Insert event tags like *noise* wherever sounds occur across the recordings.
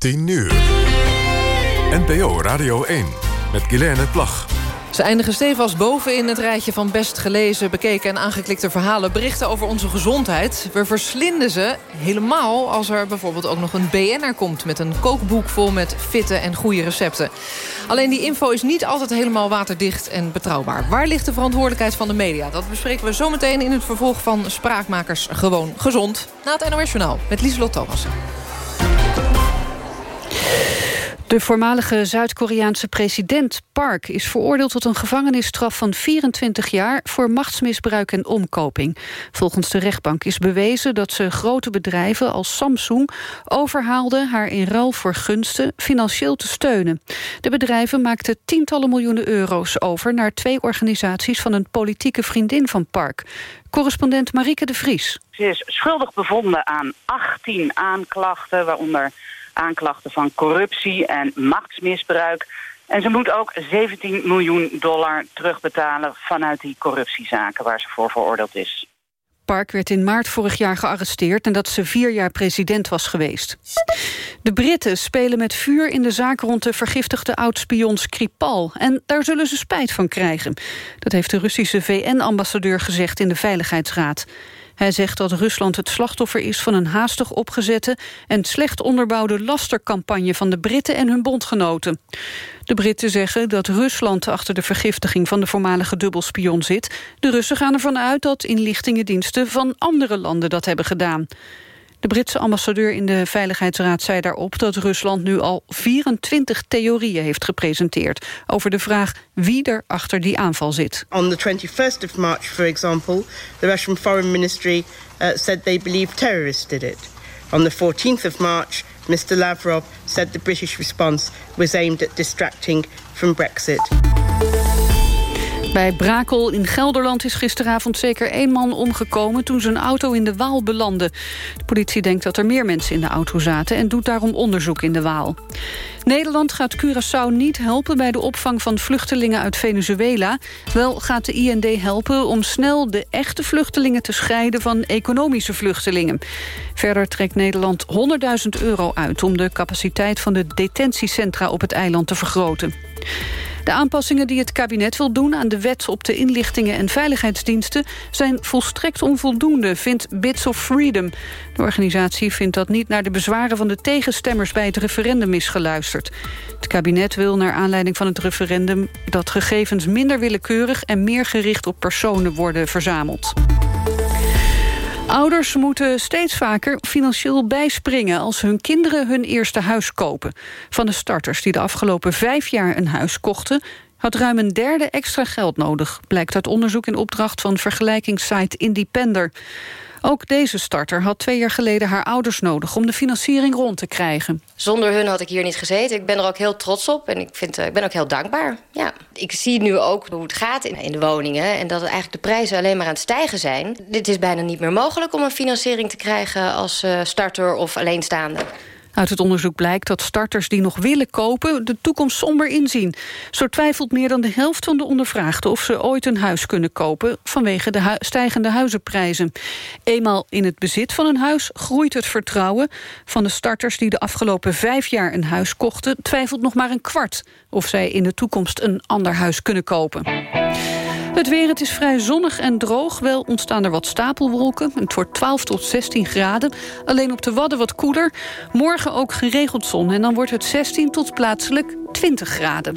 10 uur. NPO Radio 1 met Guilaine Plag. Ze eindigen stevast boven in het rijtje van best gelezen, bekeken en aangeklikte verhalen. Berichten over onze gezondheid. We verslinden ze helemaal als er bijvoorbeeld ook nog een BN'er komt... met een kookboek vol met fitte en goede recepten. Alleen die info is niet altijd helemaal waterdicht en betrouwbaar. Waar ligt de verantwoordelijkheid van de media? Dat bespreken we zometeen in het vervolg van Spraakmakers Gewoon Gezond. Na het NOS Journaal met Lieselot Thomassen. De voormalige Zuid-Koreaanse president Park is veroordeeld tot een gevangenisstraf van 24 jaar voor machtsmisbruik en omkoping. Volgens de rechtbank is bewezen dat ze grote bedrijven als Samsung overhaalde haar in ruil voor gunsten financieel te steunen. De bedrijven maakten tientallen miljoenen euro's over naar twee organisaties van een politieke vriendin van Park. Correspondent Marieke de Vries. Ze is schuldig bevonden aan 18 aanklachten, waaronder aanklachten van corruptie en machtsmisbruik. En ze moet ook 17 miljoen dollar terugbetalen vanuit die corruptiezaken waar ze voor veroordeeld is. Park werd in maart vorig jaar gearresteerd... en dat ze vier jaar president was geweest. De Britten spelen met vuur in de zaak rond de vergiftigde oud-spion Skripal. En daar zullen ze spijt van krijgen. Dat heeft de Russische VN-ambassadeur gezegd in de Veiligheidsraad. Hij zegt dat Rusland het slachtoffer is van een haastig opgezette... en slecht onderbouwde lastercampagne van de Britten en hun bondgenoten. De Britten zeggen dat Rusland achter de vergiftiging van de voormalige dubbelspion zit. De Russen gaan ervan uit dat inlichtingendiensten van andere landen dat hebben gedaan. De Britse ambassadeur in de Veiligheidsraad zei daarop dat Rusland nu al 24 theorieën heeft gepresenteerd over de vraag wie er achter die aanval zit. On the 21st of March, for example, the Russian Foreign Ministry uh, said they believe terrorists did it. On the 14th of March, Mr. Lavrov said the British response was aimed at distracting from Brexit. Bij Brakel in Gelderland is gisteravond zeker één man omgekomen... toen zijn auto in de Waal belandde. De politie denkt dat er meer mensen in de auto zaten... en doet daarom onderzoek in de Waal. Nederland gaat Curaçao niet helpen bij de opvang van vluchtelingen uit Venezuela. Wel gaat de IND helpen om snel de echte vluchtelingen te scheiden van economische vluchtelingen. Verder trekt Nederland 100.000 euro uit om de capaciteit van de detentiecentra op het eiland te vergroten. De aanpassingen die het kabinet wil doen aan de wet op de inlichtingen en veiligheidsdiensten zijn volstrekt onvoldoende, vindt Bits of Freedom. De organisatie vindt dat niet naar de bezwaren van de tegenstemmers bij het referendum is geluisterd. Het kabinet wil naar aanleiding van het referendum dat gegevens minder willekeurig en meer gericht op personen worden verzameld. Ouders moeten steeds vaker financieel bijspringen... als hun kinderen hun eerste huis kopen. Van de starters die de afgelopen vijf jaar een huis kochten... had ruim een derde extra geld nodig... blijkt uit onderzoek in opdracht van vergelijkingssite Independer. Ook deze starter had twee jaar geleden haar ouders nodig... om de financiering rond te krijgen. Zonder hun had ik hier niet gezeten. Ik ben er ook heel trots op en ik, vind, eh, ik ben ook heel dankbaar. Ja. Ik zie nu ook hoe het gaat in, de woningen... en dat eigenlijk de prijzen alleen maar aan het stijgen zijn. Dit is bijna niet meer mogelijk om een financiering te krijgen... als uh, starter of alleenstaande. Uit het onderzoek blijkt dat starters die nog willen kopen... de toekomst somber inzien. Zo twijfelt meer dan de helft van de ondervraagden... of ze ooit een huis kunnen kopen vanwege de stijgende huizenprijzen. Eenmaal in het bezit van een huis groeit het vertrouwen... van de starters die de afgelopen vijf jaar een huis kochten... twijfelt nog maar een kwart of zij in de toekomst een ander huis kunnen kopen. Het weer, het is vrij zonnig en droog. Wel ontstaan er wat stapelwolken. Het wordt 12 tot 16 graden. Alleen op de Wadden wat koeler. Morgen ook geregeld zon. En dan wordt het 16 tot plaatselijk 20 graden.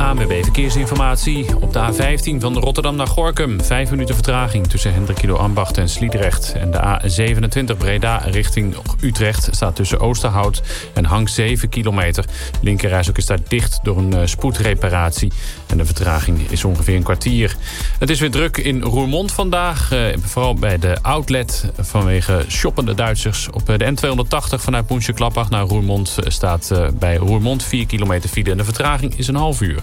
ANWB Verkeersinformatie. Op de A15 van Rotterdam naar Gorkum. Vijf minuten vertraging tussen Hendrikilo Ambacht en Sliedrecht. En de A27 Breda richting Utrecht staat tussen Oosterhout en Hang 7 kilometer. Linkerreis ook is daar dicht door een spoedreparatie. En de vertraging is ongeveer een kwartier. Het is weer druk in Roermond vandaag. Eh, vooral bij de outlet vanwege shoppende Duitsers. Op de N280 vanuit Moensje-Klappach naar Roermond staat eh, bij Roermond 4 kilometer file. En de vertraging is een half uur.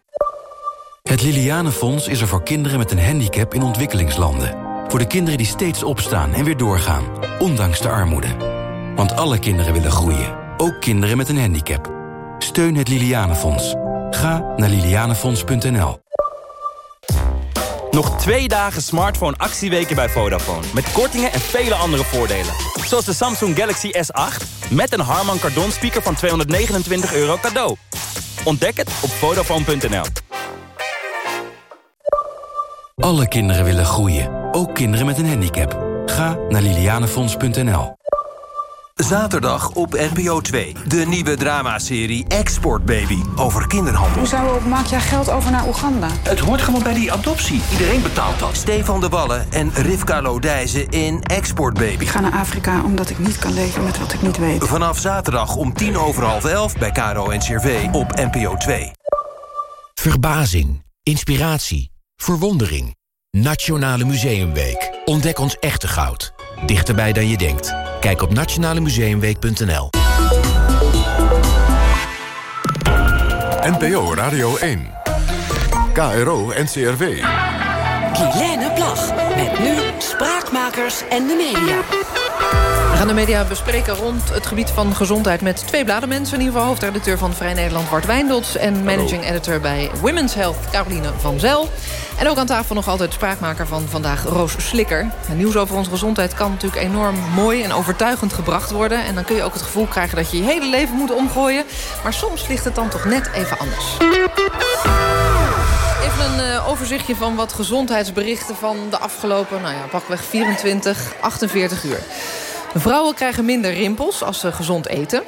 Het Lilianenfonds is er voor kinderen met een handicap in ontwikkelingslanden. Voor de kinderen die steeds opstaan en weer doorgaan, ondanks de armoede. Want alle kinderen willen groeien, ook kinderen met een handicap. Steun het Lilianenfonds. Ga naar lilianenfonds.nl. Nog twee dagen smartphone actieweken bij Vodafone. Met kortingen en vele andere voordelen. Zoals de Samsung Galaxy S8 met een Harman Kardon speaker van 229 euro cadeau. Ontdek het op Vodafone.nl. Alle kinderen willen groeien, ook kinderen met een handicap. Ga naar lilianenfonds.nl. Zaterdag op NPO 2. De nieuwe dramaserie Export Baby over kinderhandel. Hoezo maak jij geld over naar Oeganda? Het hoort gewoon bij die adoptie. Iedereen betaalt dat. Stefan de Wallen en Rivka Lodijzen in Export Baby. Ik ga naar Afrika omdat ik niet kan leven met wat ik niet weet. Vanaf zaterdag om tien over half elf bij Caro en Cervé op NPO 2. Verbazing, inspiratie, verwondering. Nationale Museumweek. Ontdek ons echte goud. Dichterbij dan je denkt. Kijk op nationalemuseumweek.nl. NPO Radio 1. KRO NCRW. Guilaine Plag. Met nu Spraakmakers en de media. We gaan de media bespreken rond het gebied van gezondheid... met twee bladenmensen. In ieder geval hoofdredacteur van Vrij Nederland Bart Wijndels... en managing editor bij Women's Health Caroline van Zel. En ook aan tafel nog altijd spraakmaker van vandaag Roos Slikker. Het nieuws over onze gezondheid kan natuurlijk enorm mooi en overtuigend gebracht worden. En dan kun je ook het gevoel krijgen dat je je hele leven moet omgooien. Maar soms ligt het dan toch net even anders. Even een uh, overzichtje van wat gezondheidsberichten van de afgelopen... nou ja, pakweg 24, 48 uur. Vrouwen krijgen minder rimpels als ze gezond eten.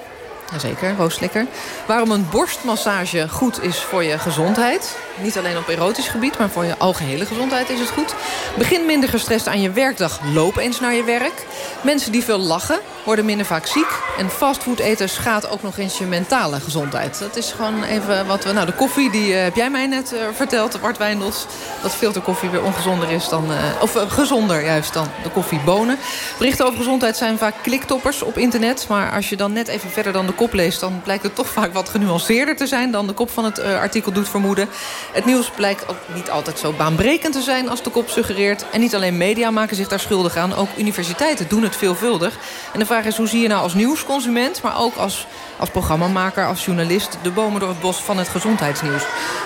Jazeker, rooslikker. Waarom een borstmassage goed is voor je gezondheid. Niet alleen op erotisch gebied, maar voor je algehele gezondheid is het goed. Begin minder gestrest aan je werkdag. Loop eens naar je werk. Mensen die veel lachen worden minder vaak ziek. En fastfood eten schaadt ook nog eens je mentale gezondheid. Dat is gewoon even wat we... Nou, de koffie, die uh, heb jij mij net uh, verteld, Bart Wijndels. Dat filterkoffie weer ongezonder is dan... Uh, of gezonder juist dan de koffiebonen. Berichten over gezondheid zijn vaak kliktoppers op internet. Maar als je dan net even verder dan de kop leest... dan blijkt het toch vaak wat genuanceerder te zijn... dan de kop van het artikel doet vermoeden. Het nieuws blijkt ook niet altijd zo baanbrekend te zijn als de kop suggereert. En niet alleen media maken zich daar schuldig aan. Ook universiteiten doen het veelvuldig. En is, hoe zie je nou als nieuwsconsument... maar ook als, als programmamaker, als journalist... de bomen door het bos van het gezondheidsnieuws?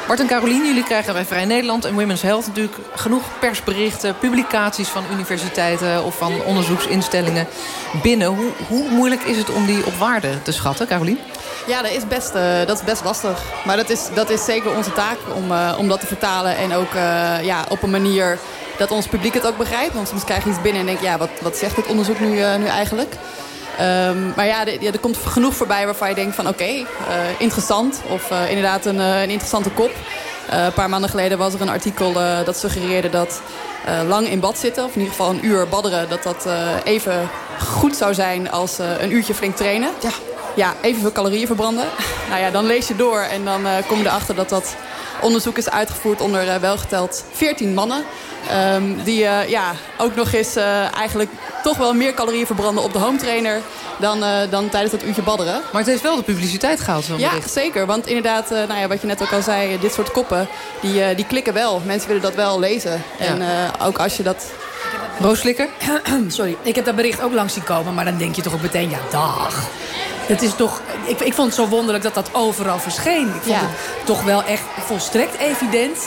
Bart en Carolien, jullie krijgen bij Vrij Nederland en Women's Health... natuurlijk genoeg persberichten, publicaties van universiteiten... of van onderzoeksinstellingen binnen. Hoe, hoe moeilijk is het om die op waarde te schatten, Carolien? Ja, dat is best, uh, dat is best lastig. Maar dat is, dat is zeker onze taak om, uh, om dat te vertalen. En ook uh, ja, op een manier dat ons publiek het ook begrijpt. Want soms krijg je iets binnen en denk ja, wat, wat zegt dit onderzoek nu, nu eigenlijk? Um, maar ja, er komt genoeg voorbij waarvan je denkt van oké, okay, interessant. Of inderdaad een, een interessante kop. een paar maanden geleden was er een artikel dat suggereerde dat lang in bad zitten... of in ieder geval een uur badderen... dat dat even goed zou zijn als een uurtje flink trainen. Ja, ja, evenveel calorieën verbranden. *laughs* Nou ja, dan lees je door en dan uh, kom je erachter dat dat onderzoek is uitgevoerd onder uh, welgeteld 14 mannen. Um, die uh, ja, ook nog eens eigenlijk toch wel meer calorieën verbranden op de home trainer dan, dan tijdens dat uurtje badderen. Maar het heeft wel de publiciteit gehaald, zo'n Ja, bericht. zeker. Want inderdaad, nou ja, wat je net ook al zei, dit soort koppen, die, die klikken wel. Mensen willen dat wel lezen. Ja. En ook als je dat... Rooslikker? *clears throat* Sorry, ik heb dat bericht ook langs zien komen, maar dan denk je toch ook meteen, ja, dag. Het is toch, ik, ik vond het zo wonderlijk dat dat overal verscheen. Ik vond Ja. het toch wel echt volstrekt evident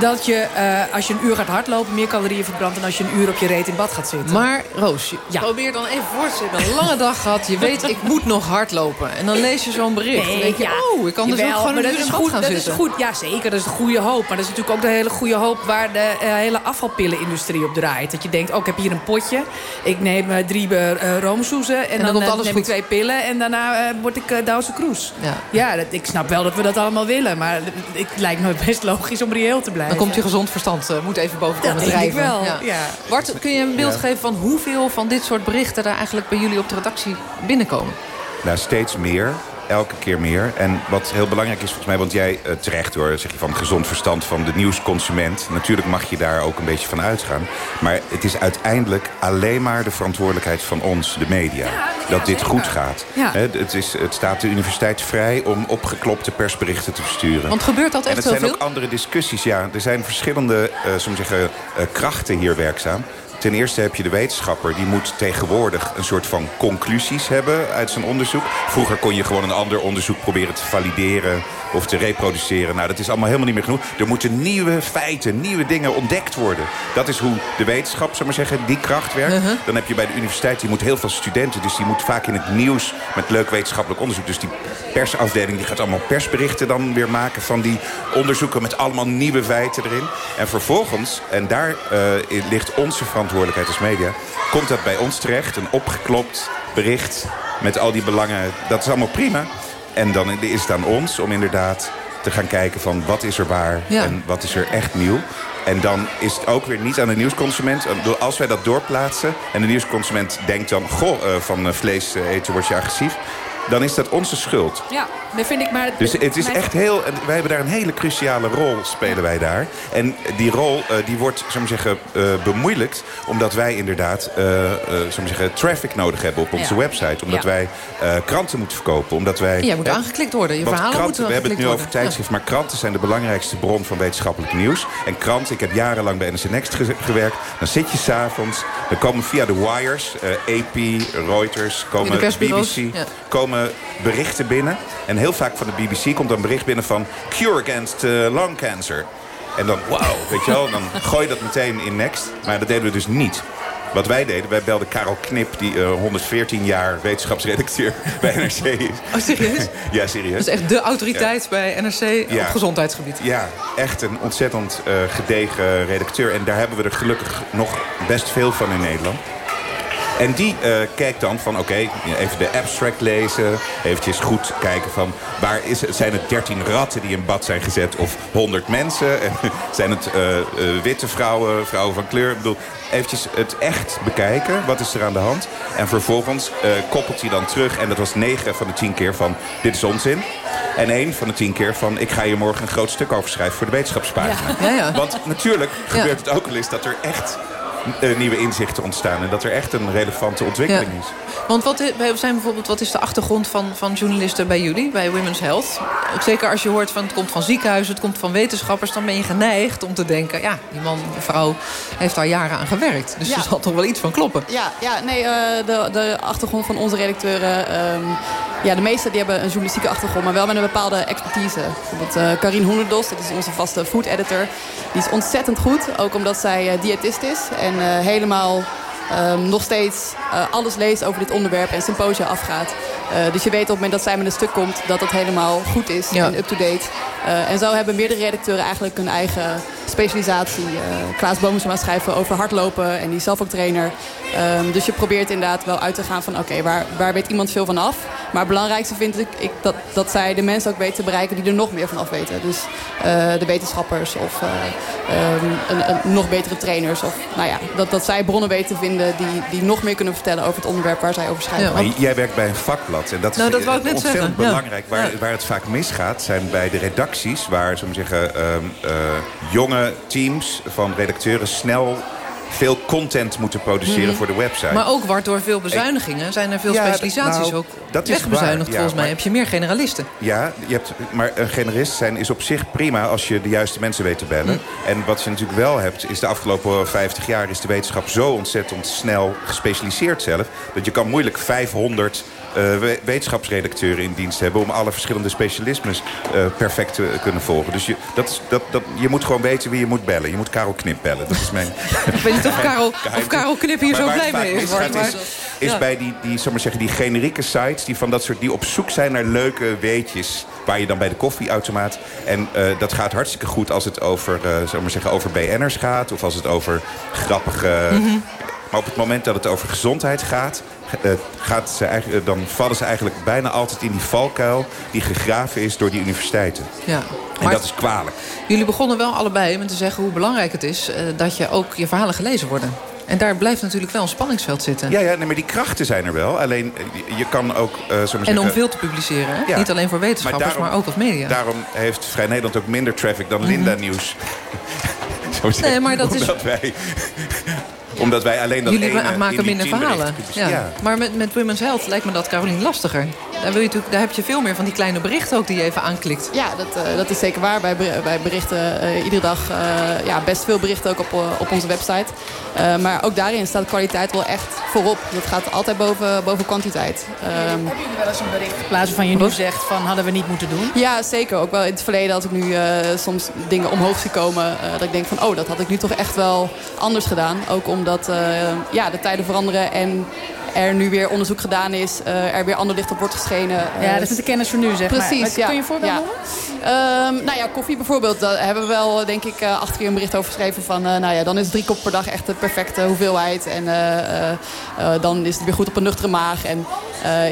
dat je eh, als je een uur gaat hardlopen meer calorieën verbrandt dan als je een uur op je reet in bad gaat zitten. Maar Roos, je probeer dan even voor te hebt een lange dag gehad. Je weet, ik moet nog hardlopen. En dan lees je zo'n bericht. dan denk je, oh, ik kan dus Jawel, ook gewoon een dat uur is in bad goed, gaan dat zitten. Is goed. Ja, zeker. Dat is de goede hoop. Maar dat is natuurlijk ook de hele goede hoop waar de eh, hele afvalpillenindustrie op draait. Dat je denkt, oh, ik heb hier een potje. Ik neem eh, drie uh, roomsoezen. En, dan dan, komt eh, alles neem goed. ik twee pillen. En daarna eh, word ik uh, Douwse Kroes. Ja. Ja, dat, ik snap wel dat we dat allemaal willen. Maar het lijkt me best logisch om reëel te blijven. Dan komt je gezond verstand, eh, moet even boven Dat komen denk ik drijven. wel, ja. Bart, kun je een beeld Ja. geven van hoeveel van dit soort berichten... er eigenlijk bij jullie op de redactie binnenkomen? Nou, steeds meer. Elke keer meer. En wat heel belangrijk is volgens mij, want jij uh, terecht hoor... zeg je van gezond verstand van de nieuwsconsument. Natuurlijk mag je daar ook een beetje van uitgaan. Maar het is uiteindelijk alleen maar de verantwoordelijkheid van ons, de media... dat dit goed gaat. het, is, het staat de universiteit vrij om opgeklopte persberichten te versturen. Want gebeurt dat echt En het zijn ook andere discussies, ja. Er zijn verschillende uh, zeggen, uh, krachten hier werkzaam. Ten eerste heb je de wetenschapper. Die moet tegenwoordig een soort van conclusies hebben uit zijn onderzoek. Vroeger kon je gewoon een ander onderzoek proberen te valideren of te reproduceren. Nou, dat is allemaal helemaal niet meer genoeg. Er moeten nieuwe feiten, nieuwe dingen ontdekt worden. Dat is hoe de wetenschap, zou maar zeggen, die kracht werkt. Uh -huh. Dan heb je bij de universiteit, die moet heel veel studenten. Dus die moet vaak in het nieuws met leuk wetenschappelijk onderzoek. Dus die persafdeling die gaat allemaal persberichten dan weer maken... van die onderzoeken met allemaal nieuwe feiten erin. En vervolgens, en daar uh, ligt onze verantwoordelijkheid als media... komt dat bij ons terecht, een opgeklopt bericht met al die belangen. Dat is allemaal prima. En dan is het aan ons om inderdaad te gaan kijken van wat is er waar ja. en wat is er echt nieuw. En dan is het ook weer niet aan de nieuwsconsument. Als wij dat doorplaatsen en de nieuwsconsument denkt dan... goh, uh, van vlees eten word je agressief dan is dat onze schuld. Ja, dat vind ik maar... Dus het is echt heel... Wij hebben daar een hele cruciale rol, spelen wij daar. En die rol uh, die wordt, zou maar zeggen, uh, bemoeilijkt... omdat wij inderdaad, uh, zou maar zeggen, traffic nodig hebben op onze ja. website. Omdat ja. wij kranten moeten verkopen. Omdat wij... Ja, moet aangeklikt worden. Je verhalen kranten, moeten We hebben het nu worden. over tijdschrift, maar kranten zijn de belangrijkste bron van wetenschappelijk nieuws. En kranten, ik heb jarenlang bij NRC Next ge gewerkt. Dan zit je s'avonds, dan komen via de wires, AP, Reuters, komen BBC... Ja. komen berichten binnen. En heel vaak van de BBC komt dan bericht binnen van... Cure against uh, lung cancer. En dan, wauw, weet je wel, dan *laughs* gooi je dat meteen in Next. Maar dat deden we dus niet. Wat wij deden, wij belden Karel Knip, die uh, 114 jaar wetenschapsredacteur *laughs* bij NRC is. Oh, serieus? *laughs* ja, serieus. Dus echt de autoriteit ja. bij NRC ja. op gezondheidsgebied. Ja, echt een ontzettend uh, gedegen redacteur. En daar hebben we er gelukkig nog best veel van in Nederland. En die uh, kijkt dan van, oké, okay, even de abstract lezen. Eventjes goed kijken van, waar is het, zijn het 13 ratten die in bad zijn gezet of 100 mensen? En *laughs* zijn het uh, uh, witte vrouwen, vrouwen van kleur? Ik bedoel, eventjes het echt bekijken. Wat is er aan de hand? En vervolgens koppelt hij dan terug. En dat was 9 van de 10 keer van, dit is onzin. En één van de tien keer van... ik ga hier morgen een groot stuk over schrijven voor de wetenschapspagina. Ja. Ja, ja. Want natuurlijk gebeurt het ook wel eens dat er echt nieuwe inzichten ontstaan. En dat er echt een relevante ontwikkeling Ja. is. Want wat is, zijn bijvoorbeeld, wat is de achtergrond van, van journalisten bij jullie, bij Women's Health? Zeker als je hoort van het komt van ziekenhuizen, het komt van wetenschappers... dan ben je geneigd om te denken, ja, die man, die vrouw heeft daar jaren aan gewerkt. Dus Ja. er zal toch wel iets van kloppen. Ja, ja nee, eh, de, de achtergrond van onze redacteuren... ehm, ja, de meesten die hebben een journalistieke achtergrond... maar wel met een bepaalde expertise. Bijvoorbeeld eh Karin Hoenderdos, dat is onze vaste food editor. Die is ontzettend goed, ook omdat zij eh, diëtist is. En eh, helemaal ehm, nog steeds eh, alles leest over dit onderwerp... en symposia afgaat. Eh, dus je weet op het moment dat zij met een stuk komt... dat het helemaal goed is Ja. en up-to-date. Eh, en zo hebben meerdere redacteuren eigenlijk hun eigen specialisatie. Klaas Boomsma schrijven over hardlopen en die is zelf ook trainer. Ehm, dus je probeert inderdaad wel uit te gaan van... oké, waar, waar weet iemand veel van af? Maar het belangrijkste vind ik, ik dat, dat zij de mensen ook weten te bereiken... die er nog meer van af weten. Dus de wetenschappers of eh, ehm, een, een, nog betere trainers. Of, nou ja, dat, dat zij bronnen weten te vinden... Die, die nog meer kunnen vertellen over het onderwerp waar zij over schrijven. Maar jij werkt bij een vakblad. En dat is Nou, dat wou ik net ontzettend zeggen, ja. belangrijk. Waar, waar het vaak misgaat zijn bij de redacties... waar we zeggen, ehm, eh, jonge teams van redacteuren snel veel content moeten produceren Mhm. voor de website. Maar ook waardoor veel bezuinigingen zijn er veel Ja, specialisaties nou, ook dat is wegbezuinigd. ja, volgens mij maar- heb je meer generalisten. Ja, je hebt, maar een generalist zijn is op zich prima als je de juiste mensen weet te bellen. Hm. En wat je natuurlijk wel hebt, is de afgelopen 50 jaar is de wetenschap zo ontzettend snel gespecialiseerd zelf. Dat je kan moeilijk 500 eh, we- wetenschapsredacteuren in dienst hebben om alle verschillende specialismes eh, perfect te kunnen volgen. Dus je, dat is, dat, dat, je moet gewoon weten wie je moet bellen. Je moet Karel Knip bellen. Dat is mijn. *laughs* Ik weet niet of Karel, of Karel Knip hier Maar zo blij mee is. maar- is, is ja. bij die, die, maar zeggen, die generieke sites... Die, van dat soort, die op zoek zijn naar leuke weetjes... waar je dan bij de koffieautomaat... en eh, dat gaat hartstikke goed als het over, eh zal maar zeggen, over BN'ers gaat... of als het over grappige... Mhm. Maar op het moment dat het over gezondheid gaat... eh, gaat ze eigenlijk, eh, dan vallen ze eigenlijk bijna altijd in die valkuil... die gegraven is door die universiteiten. Ja. En Maar dat is kwalijk. jullie begonnen wel allebei met te zeggen hoe belangrijk het is... eh, dat je ook je verhalen gelezen worden. En daar blijft natuurlijk wel een spanningsveld zitten. Ja, ja nee, maar die krachten zijn er wel. Alleen, je kan ook... Uh, en zeggen, om veel te publiceren, hè? Ja. Niet alleen voor wetenschappers, maar, daarom, maar, ook als media. Daarom heeft Vrij Nederland ook minder traffic dan Linda Mhm. Nieuws. *laughs* nee, maar dat *laughs* is... wij omdat wij alleen dat Jullie ene maken minder verhalen. Ja. Ja. Maar met, met Women's Health lijkt me dat, Carolien, lastiger. Daar, wil je natuurlijk, daar heb je veel meer van die kleine berichten ook die je even aanklikt. Ja, dat, eh, dat is zeker waar. Wij, wij berichten eh, iedere dag eh, ja, best veel berichten ook op, op onze website. Eh, maar ook daarin staat kwaliteit wel echt voorop. Dat gaat altijd boven, boven kwantiteit. Ehm, Hebben jullie wel eens een bericht geplaatst waarvan je nu zegt van hadden we niet moeten doen? Ja, zeker. Ook wel in het verleden als ik nu eh, soms dingen omhoog zie komen... dat ik denk van, oh, dat had ik nu toch echt wel anders gedaan. Ook omdat eh, ja, de tijden veranderen en er nu weer onderzoek gedaan is. eh, er weer ander licht op wordt geschenen. Ja, Eh, dat is de kennis voor nu, zeg maar. Precies, Maar ja. kun je een voorbeeld ja. noemen? Ehm, nou ja, koffie bijvoorbeeld. Daar hebben we wel, denk ik, eh, acht keer een bericht over geschreven van... nou ja, dan is drie kop per dag echt de perfecte hoeveelheid. En dan is het weer goed op een nuchtere maag. En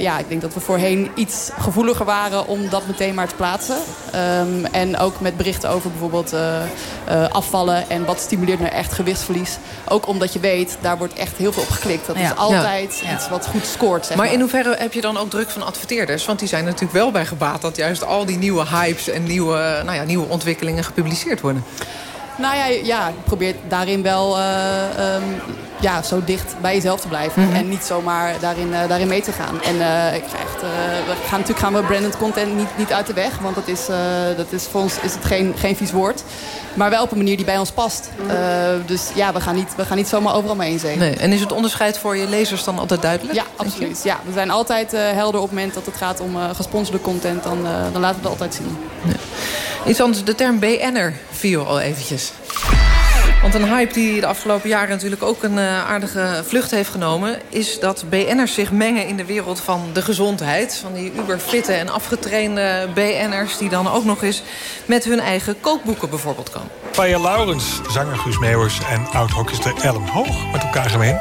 ja, ik denk dat we voorheen iets gevoeliger waren om dat meteen maar te plaatsen. Ehm, en ook met berichten over bijvoorbeeld afvallen en wat stimuleert nou echt gewichtsverlies. Ook omdat je weet, daar wordt echt heel veel op geklikt. Dat Ja. is altijd Ja. Iets wat goed scoort, zeg maar maar. in hoeverre heb je dan ook druk van adverteerders? Want die zijn natuurlijk wel bij gebaat dat juist al die nieuwe hypes en nieuwe, nou ja, nieuwe ontwikkelingen gepubliceerd worden. Nou ja, ja, ik probeer daarin wel eh, ehm, ja, zo dicht bij jezelf te blijven. Mhm. En niet zomaar daarin, eh, daarin mee te gaan. En eh, ik echt, eh, we gaan natuurlijk gaan we branded content niet, niet uit de weg. Want dat is, dat is voor ons is het geen, geen vies woord. Maar wel op een manier die bij ons past. Eh, dus ja, we gaan, niet, we gaan niet zomaar overal mee inzeen. Nee. En is het onderscheid voor je lezers dan altijd duidelijk? Ja, absoluut. Ja, we zijn altijd helder op het moment dat het gaat om gesponsorde content. Dan, dan laten we dat altijd zien. Iets anders, de term BN'er viel al eventjes. Want een hype die de afgelopen jaren natuurlijk ook een eh, aardige vlucht heeft genomen... is dat BN'ers zich mengen in de wereld van de gezondheid. Van die uberfitte en afgetrainde BN'ers... die dan ook nog eens met hun eigen kookboeken bijvoorbeeld komen. Paya Laurens, zanger Guus Meeuwers en oud-hockeyster Ellen met elkaar gemeen.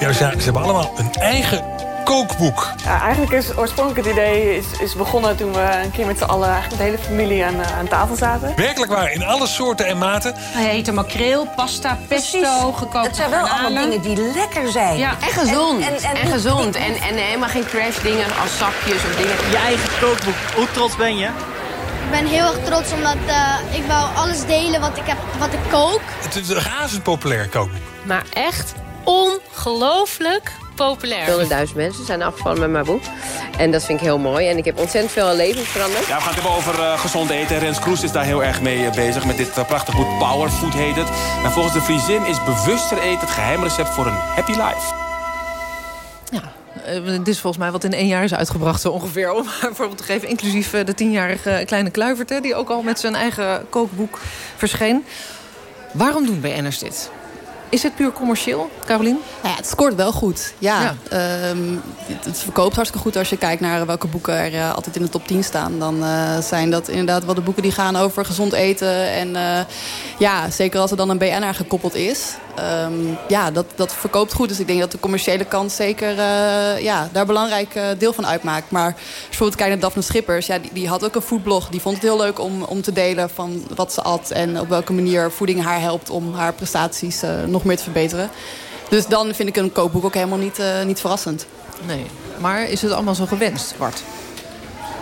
Ja, ze hebben allemaal een eigen kookboek. Ja, eigenlijk is oorspronkelijk het idee is, is begonnen toen we een keer met z'n allen, eigenlijk de hele familie aan, eh, aan tafel zaten. Werkelijk waar, in alle soorten en maten. Hij eten makreel, pasta, pesto, gekookte Het zijn wel allemaal dingen die lekker zijn. Ja. En gezond. En, en, gezond. En, en helemaal geen trash dingen als zakjes of dingen. Je eigen kookboek. Hoe trots ben je? Ik ben heel erg trots omdat eh, ik wou alles delen wat ik, heb, wat ik kook. Het is een razend populair kookboek. Maar echt ongelooflijk populair. 200.000 mensen zijn afgevallen met mijn boek. En dat vind ik heel mooi. En ik heb ontzettend veel levens veranderd. Ja, we gaan het hebben over eh, gezond eten. Rens Kroes is daar heel erg mee eh, bezig. Met dit uh, prachtig boek Power Food heet het. En volgens de Friesin is bewuster eten het geheimrecept voor een happy life. Uh, dit is volgens mij wat in één jaar is uitgebracht zo ongeveer. Om *laughs* maar een voorbeeld te geven. Inclusief uh, de tienjarige kleine Kluivert. Hè, die ook al met zijn eigen kookboek verscheen. Waarom doen BN'ers dit? Is het puur commercieel, Carolien? Nou ja, het scoort wel goed. Ja, Ja. Ehm, het, het verkoopt hartstikke goed als je kijkt naar welke boeken er eh, altijd in de top 10 staan. Dan eh, zijn dat inderdaad wel de boeken die gaan over gezond eten. En eh, ja, zeker als er dan een BN'er gekoppeld is. Ehm, ja, dat, dat verkoopt goed. Dus ik denk dat de commerciële kant zeker eh, ja, daar een belangrijk eh, deel van uitmaakt. Maar als je bijvoorbeeld kijkt naar Daphne Schippers. Ja, die, die had ook een foodblog. Die vond het heel leuk om, om te delen van wat ze at. En op welke manier voeding haar helpt om haar prestaties eh, nog meer te verbeteren. Dus dan vind ik een kookboek ook helemaal niet, niet verrassend. Nee, maar is het allemaal zo gewenst, Bart?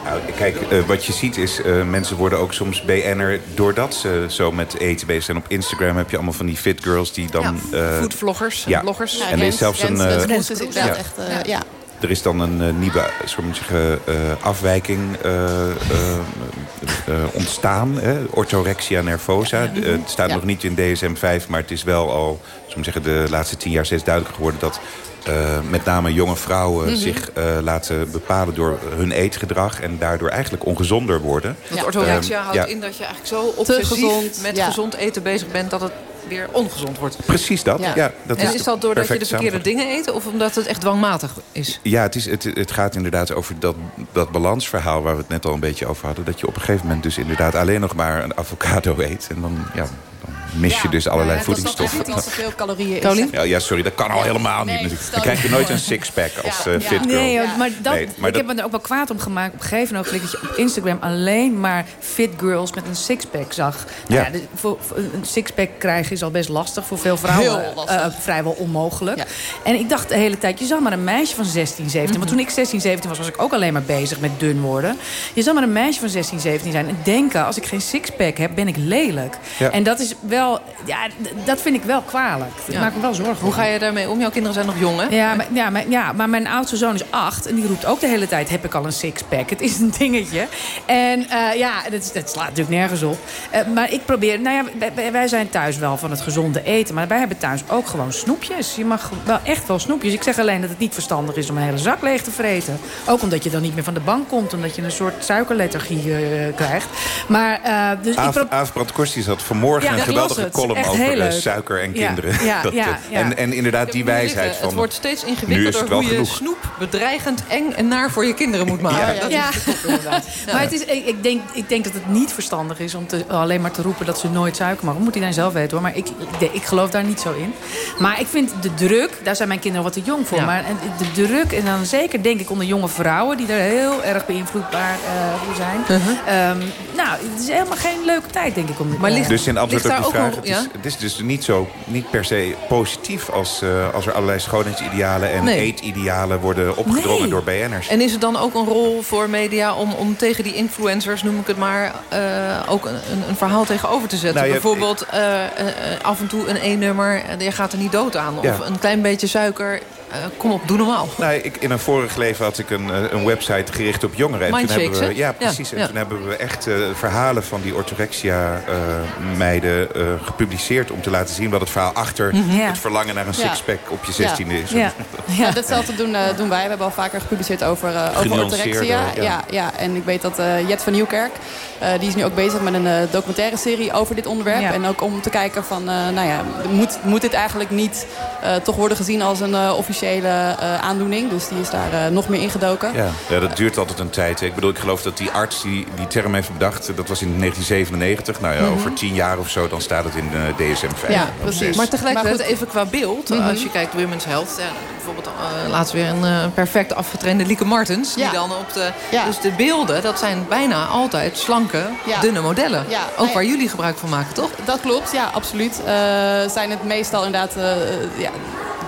Nou, kijk, eh, wat je ziet is, eh, mensen worden ook soms BN'er doordat ze zo met eten bezig zijn. Op Instagram heb je allemaal van die fit girls die dan... eh, Foodvloggers en ja. En er is zelfs een... is echt, ja. Er is dan een nieuwe zeggen, eh, afwijking eh, eh, eh, ontstaan. Hè? Orthorexia nervosa. Het staat nog niet in DSM-5, maar het is wel al zeggen, de laatste tien jaar steeds duidelijker geworden... dat eh, met name jonge vrouwen Mhm. zich eh, laten bepalen door hun eetgedrag... en daardoor eigenlijk ongezonder worden. Want orthorexia Ehm, houdt ja. in dat je eigenlijk zo obsessief gezond, met ja. gezond eten bezig bent... dat het weer ongezond wordt. Precies dat, ja. dat en is dat doordat je de verkeerde dingen eet... of omdat het echt dwangmatig is? Ja, het, is, het, het gaat inderdaad over dat, dat balansverhaal... waar we het net al een beetje over hadden. Dat je op een gegeven moment dus inderdaad alleen nog maar een avocado eet. En dan, ja, dan mis je dus allerlei Ja, dat is voedingsstoffen. als er veel calorieën is. Ja, ja, sorry, dat kan al helemaal niet. Dan krijg je nooit een sixpack als eh, fit girl. Nee, maar, dat, Nee, maar ik dat- heb me er ook wel kwaad om gemaakt. Op een gegeven moment dat je op Instagram alleen maar fit girls met een sixpack zag. Nou Ja. ja, de- voor, voor een sixpack krijgen is al best lastig. Voor veel vrouwen Heel lastig. eh, vrijwel onmogelijk. En ik dacht de hele tijd, je zag maar een meisje van 16, 17. Want toen ik 16, 17 was, was ik ook alleen maar bezig met dun worden. Je zag maar een meisje van 16, 17 zijn en denken... als ik geen sixpack heb, ben ik lelijk. Ja. En dat is wel, ja, dat vind ik wel kwalijk. Dat Ja. maakt me wel zorgen. Hoe ga je daarmee om? Jouw kinderen zijn nog jong, hè? Ja, maar, ja, maar, ja, maar mijn oudste zoon is acht. En die roept ook de hele tijd, heb ik al een sixpack? Het is een dingetje. En eh, ja, dat, slaat natuurlijk nergens op. Eh, maar ik probeer... Nou ja, wij- zijn thuis wel van het gezonde eten. Maar wij hebben thuis ook gewoon snoepjes. Je mag wel echt wel snoepjes. Ik zeg alleen dat het niet verstandig is om een hele zak leeg te vreten. Ook omdat je dan niet meer van de bank komt. Omdat je een soort suikerlethargie eh, krijgt. Maar, eh, dus ik Aaf, Brandkorsti had vanmorgen Ja, een ik geweldige het. column Echt over heel eh, leuk. suiker en Ja, kinderen. ja, *laughs* Dat, ja, eh, ja. En, en inderdaad die wijsheid van... Het wordt steeds nu is ingewikkelder het wel hoe je genoeg. snoep bedreigend, eng en naar voor je kinderen moet maken. Dat is Ja. inderdaad. Ja. *laughs* Maar het is, ik, denk, ik denk dat het niet verstandig is om te, alleen maar te roepen dat ze nooit suiker mogen. Moet iedereen zelf weten hoor. Maar ik, ik, ik geloof daar niet zo in. Maar ik vind de druk, daar zijn mijn kinderen wat te jong voor. Ja. Maar de druk, en dan zeker denk ik onder jonge vrouwen die daar heel erg beïnvloedbaar eh voor zijn. Ehm, nou, het is helemaal geen leuke tijd denk ik om. Maar ligt- Dus in antwoord op vraag, het, is, het is dus niet, zo, niet per se positief... als, eh, als er allerlei schoonheidsidealen en Nee. eetidealen worden opgedrongen Nee. door BN'ers. En is het dan ook een rol voor media om, om tegen die influencers, noem ik het maar, eh, ook een, een, verhaal tegenover te zetten? Nou, je Bijvoorbeeld eh, af en toe een E-nummer, en je gaat er niet dood aan. Ja. Of een klein beetje suiker, eh, kom op, doe normaal. Nou, ik, in een vorig leven had ik een, eh, een website gericht op jongeren. En toen hebben we, ja, precies. Ja, en ja. toen hebben we echt eh, verhalen van die orthorexia-meiden eh, gepubliceerd... om te laten zien wat het verhaal achter Mhm. Ja. het verlangen naar een Ja. sixpack op je Ja. zestiende is. Ja. *laughs* Ja, datzelfde doen, eh, doen wij. We hebben al vaker gepubliceerd over, uh, over orthorexia. ja. Ja. Ja, en ik weet dat eh, Jet van Nieuwkerk... eh, die is nu ook bezig met een eh, documentaire serie over dit onderwerp. Ja. En ook om te kijken van... eh, nou ja, moet, moet dit eigenlijk niet eh, toch worden gezien als een eh, officiële eh, aandoening? Dus die is daar eh, nog meer ingedoken. Ja. ja, dat duurt altijd een tijd. hè. Ik bedoel, ik geloof dat die arts die die term heeft bedacht... dat was in 1997. Nou ja, Mhm. over tien jaar of zo, dan staat het in eh, DSM-5. Ja, zes. Maar tegelijkertijd Maar goed. even qua beeld. Mhm. Als je kijkt Women's Health. Ja, bijvoorbeeld uh, laatst weer een uh, perfect afgetrainde Lieke Martens. Ja. Die dan op de, Ja. Dus de beelden, dat zijn bijna altijd slanke, Ja. dunne modellen. Ja. Ook Nee. waar jullie gebruik van maken, toch? Dat klopt, ja, absoluut. Eh, zijn het meestal inderdaad eh, ja,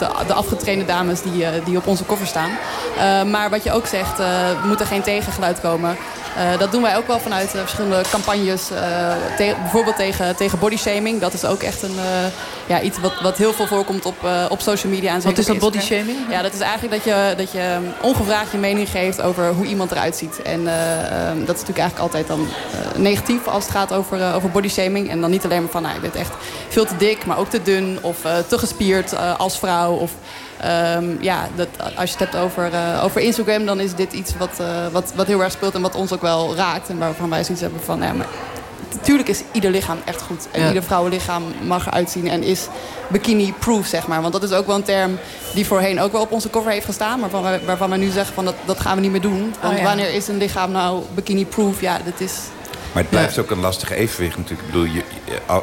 de, de afgetrainde dames die, eh, die op onze koffer staan. Eh, maar wat je ook zegt, eh, moet er geen tegengeluid komen. Eh, dat doen wij ook wel vanuit eh, verschillende campagnes. eh, te- bijvoorbeeld tegen, tegen bodyshaming. Dat is ook echt een, ja, iets wat, wat heel veel voorkomt op, op social media. En Wat is dat bodyshaming? Ja, dat is eigenlijk dat je, dat je ongevraagd je mening geeft over hoe iemand eruit ziet. En eh, ehm, dat is natuurlijk eigenlijk altijd dan negatief als het gaat over, over bodyshaming. En dan niet alleen maar van, nou, je bent echt veel te dik, maar ook te dun of te gespierd als vrouw. Of, ehm, ja, dat, als je het hebt over, eh, over Instagram, dan is dit iets wat, eh, wat, wat heel erg speelt en wat ons ook wel raakt. En waarvan wij zoiets hebben van, ja, maar natuurlijk is ieder lichaam echt goed. En Ja. ieder vrouwenlichaam mag eruit zien en is bikini-proof, zeg maar. Want dat is ook wel een term die voorheen ook wel op onze cover heeft gestaan. Maar waarvan wij nu zeggen van dat, dat gaan we niet meer doen. Want Oh, ja. wanneer is een lichaam nou bikini-proof? Ja, dat is... Maar het blijft ook een lastig evenwicht natuurlijk. Ik bedoel, je,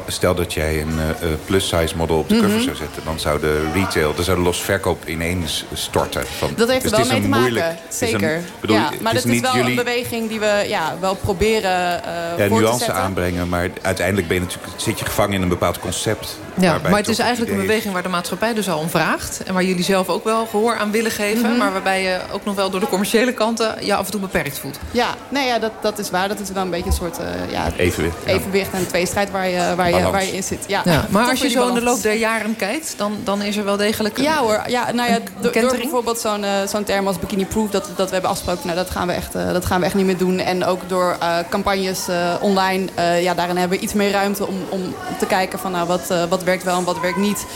stel dat jij een eh, eh, plus-size model op de Mhm. cover zou zetten... dan zou de retail, dan zou de los verkoop ineens storten. Van, Dat heeft er dus wel is mee te een maken, moeilijk- is een- zeker. ik bedoel, ja, het maar is dat is niet wel jullie een beweging die we ja, wel proberen eh ja, voor te nuance aanbrengen... maar uiteindelijk ben je natuurlijk, zit je gevangen in een bepaald concept. Ja, maar het is eigenlijk een beweging waar de maatschappij dus al om vraagt. En waar jullie zelf ook wel gehoor aan willen geven. Mhm. Maar waarbij je ook nog wel door de commerciële kanten je af en toe beperkt voelt. Ja, nee, ja dat, dat is waar. Dat is wel een beetje een soort ja, Evenwicht, ja. evenwicht en tweestrijd waar je, waar, je, waar je in zit. Ja, Ja, maar toch als je zo in de loop der jaren kijkt, dan, dan is er wel degelijk een, Ja hoor, ja, nou ja, een door, bijvoorbeeld zo'n eh, zo'n term als bikini proof, dat, dat we hebben afgesproken, nou dat gaan we echt, eh, dat gaan we echt niet meer doen. En ook door eh, campagnes eh, online, eh, ja, daarin hebben we iets meer ruimte om, om te kijken van nou, wat, eh, wat werkt wel en wat werkt niet.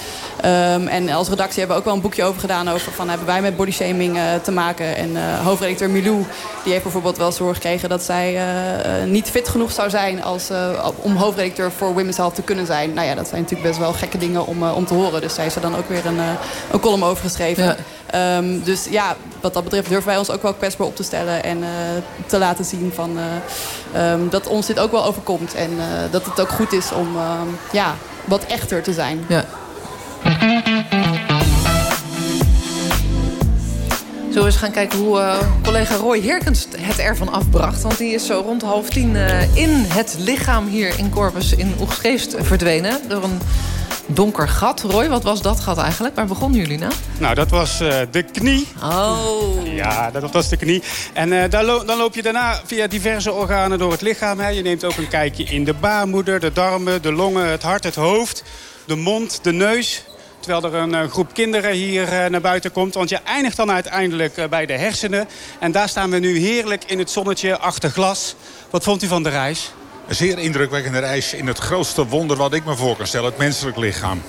Ehm, en als redactie hebben we ook wel een boekje over gedaan over van hebben wij met bodyshaming eh, te maken. En eh, hoofdredacteur Milou, die heeft bijvoorbeeld wel zorg gekregen dat zij eh, eh, niet fit genoeg zou zijn als, eh, om hoofdredacteur voor Women's Health te kunnen zijn. Nou ja, dat zijn natuurlijk best wel gekke dingen om, eh, om te horen. Dus zij heeft er dan ook weer een, eh, een column over geschreven. Ja. Ehm, dus ja, wat dat betreft durven wij ons ook wel kwetsbaar op te stellen. En te laten zien van, eh, ehm, dat ons dit ook wel overkomt. En dat het ook goed is om, ehm, ja, wat echter te zijn. Ja. Zullen we eens gaan kijken hoe uh, collega Roy Herkens het ervan afbracht. Want die is zo rond half tien uh, in het lichaam hier in Corpus in Oegstgeest verdwenen. Door een donker gat. Roy, wat was dat gat eigenlijk? Waar begonnen jullie nou? Nou, dat was uh, de knie. Oh. Ja, dat was de knie. En uh, lo dan loop je daarna via diverse organen door het lichaam. Hè. Je neemt ook een kijkje in de baarmoeder, de darmen, de longen, het hart, het hoofd, de mond, de neus. Terwijl er een uh, groep kinderen hier naar buiten komt. Want je eindigt dan uiteindelijk bij de hersenen. En daar staan we nu heerlijk in het zonnetje achter glas. Wat vond u van de reis? Een zeer indrukwekkende reis in het grootste wonder wat ik me voor kan stellen. Het menselijk lichaam.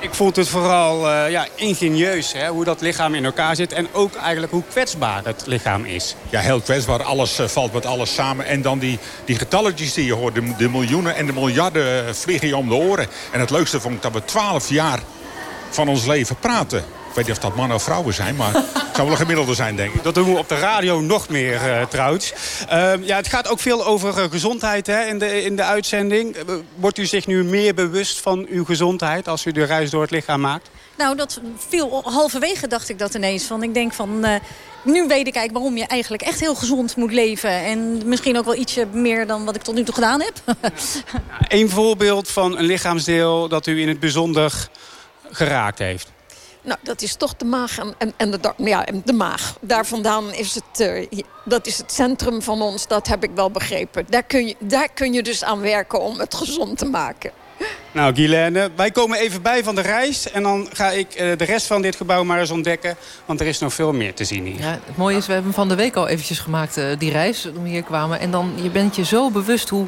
Ik vond het vooral uh, ja, ingenieus hè, hoe dat lichaam in elkaar zit. En ook eigenlijk hoe kwetsbaar het lichaam is. Ja, heel kwetsbaar. Alles uh, valt met alles samen. En dan die, die getalletjes die je hoort. De, de miljoenen en de miljarden vliegen je om de oren. En het leukste vond ik dat we twaalf jaar van ons leven praten. Ik weet niet of dat mannen of vrouwen zijn, maar het zou wel een gemiddelde zijn, denk ik. Dat doen we op de radio nog meer, uh, trouwens. Uh, ja, het gaat ook veel over uh, gezondheid hè, in, de, in de uitzending. wordt u zich nu meer bewust van uw gezondheid als u de reis door het lichaam maakt? Nou, dat viel halverwege dacht ik dat ineens. Van, ik denk van, nu weet ik eigenlijk waarom je eigenlijk echt heel gezond moet leven. En misschien ook wel ietsje meer dan wat ik tot nu toe gedaan heb. *laughs* Een voorbeeld van een lichaamsdeel dat u in het bijzonder geraakt heeft. Nou, dat is toch de maag en, en, de, ja, de maag. Daar vandaan is het, uh, dat is het centrum van ons, dat heb ik wel begrepen. Daar kun, je, daar kun je dus aan werken om het gezond te maken. Nou, Guilaine, wij komen even bij van de reis. En dan ga ik uh, de rest van dit gebouw maar eens ontdekken. Want er is nog veel meer te zien hier. Ja, het mooie is, we hebben van de week al eventjes gemaakt, uh, die reis, toen we hier kwamen. En dan, je bent je zo bewust hoe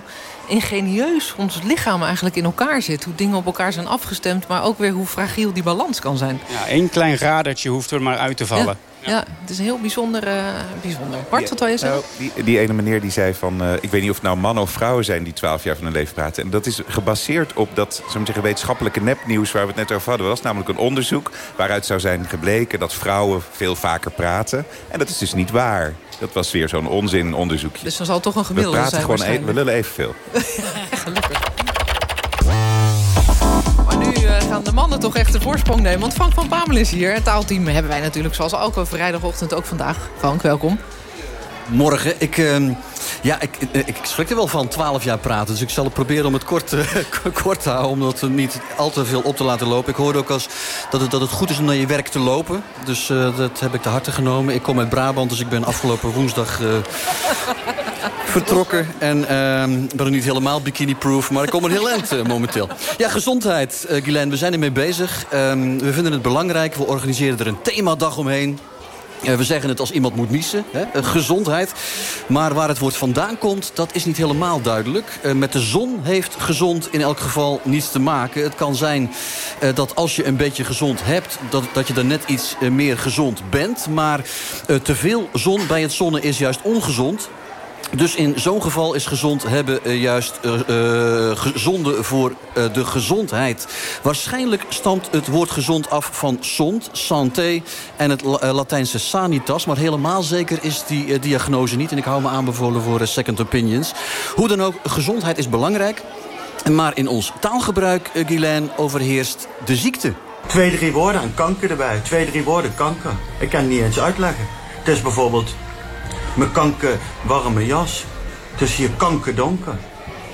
ingenieus ons lichaam eigenlijk in elkaar zit. Hoe dingen op elkaar zijn afgestemd, maar ook weer hoe fragiel die balans kan zijn. Ja, één klein radertje hoeft er maar uit te vallen. Ja. Ja, het is heel bijzonder. Uh, bijzonder. Bart, wat wil je zeggen? Nou, die, die, ene meneer die zei van... Uh, ik weet niet of het nou mannen of vrouwen zijn die twaalf jaar van hun leven praten. En dat is gebaseerd op dat zeggen, wetenschappelijke nepnieuws... waar we het net over hadden. Dat was namelijk een onderzoek waaruit zou zijn gebleken... dat vrouwen veel vaker praten. En dat is dus niet waar. Dat was weer zo'n onzin onderzoekje. Dus dan zal toch een gemiddelde we praten zijn gewoon e we lullen evenveel. *laughs* Gelukkig. Uh, gaan de mannen toch echt de voorsprong nemen. Want Frank van Pamel is hier. Het taalteam hebben wij natuurlijk zoals elke vrijdagochtend ook vandaag. Frank, welkom. Morgen. Ik, uh, ja, ik, ik schrik er wel van 12 jaar praten. Dus ik zal het proberen om het kort, *laughs* uh, kort te houden. Om dat niet al te veel op te laten lopen. Ik hoorde ook als dat het, dat het goed is om naar je werk te lopen. Dus uh, dat heb ik te harte genomen. Ik kom uit Brabant, dus ik ben afgelopen woensdag vertrokken. En ben er niet helemaal bikini-proof. Maar ik kom er heel eind momenteel. Ja, gezondheid, uh, Guylaine. We zijn ermee bezig. Um, we vinden het belangrijk. We organiseren er een themadag omheen. Uh, we zeggen het als iemand moet niezen, hè? Gezondheid. Maar waar het woord vandaan komt, dat is niet helemaal duidelijk. Met de zon heeft gezond in elk geval niets te maken. Het kan zijn dat als je een beetje gezond hebt... dat, dat je dan net iets meer gezond bent. Maar te veel zon bij het zonnen is juist ongezond. Dus in zo'n geval is gezond hebben uh, juist uh, uh, gezonde voor de gezondheid. Waarschijnlijk stamt het woord gezond af van sont, santé en het Latijnse sanitas. Maar helemaal zeker is die diagnose niet. En ik hou me aanbevolen voor second opinions. Hoe dan ook, gezondheid is belangrijk. Maar in ons taalgebruik, Guylaine, overheerst de ziekte. Twee, drie woorden en kanker erbij. Twee, drie woorden, kanker. Ik kan het niet eens uitleggen. Het is bijvoorbeeld mijn kanker warme jas. Het is hier kankerdonker.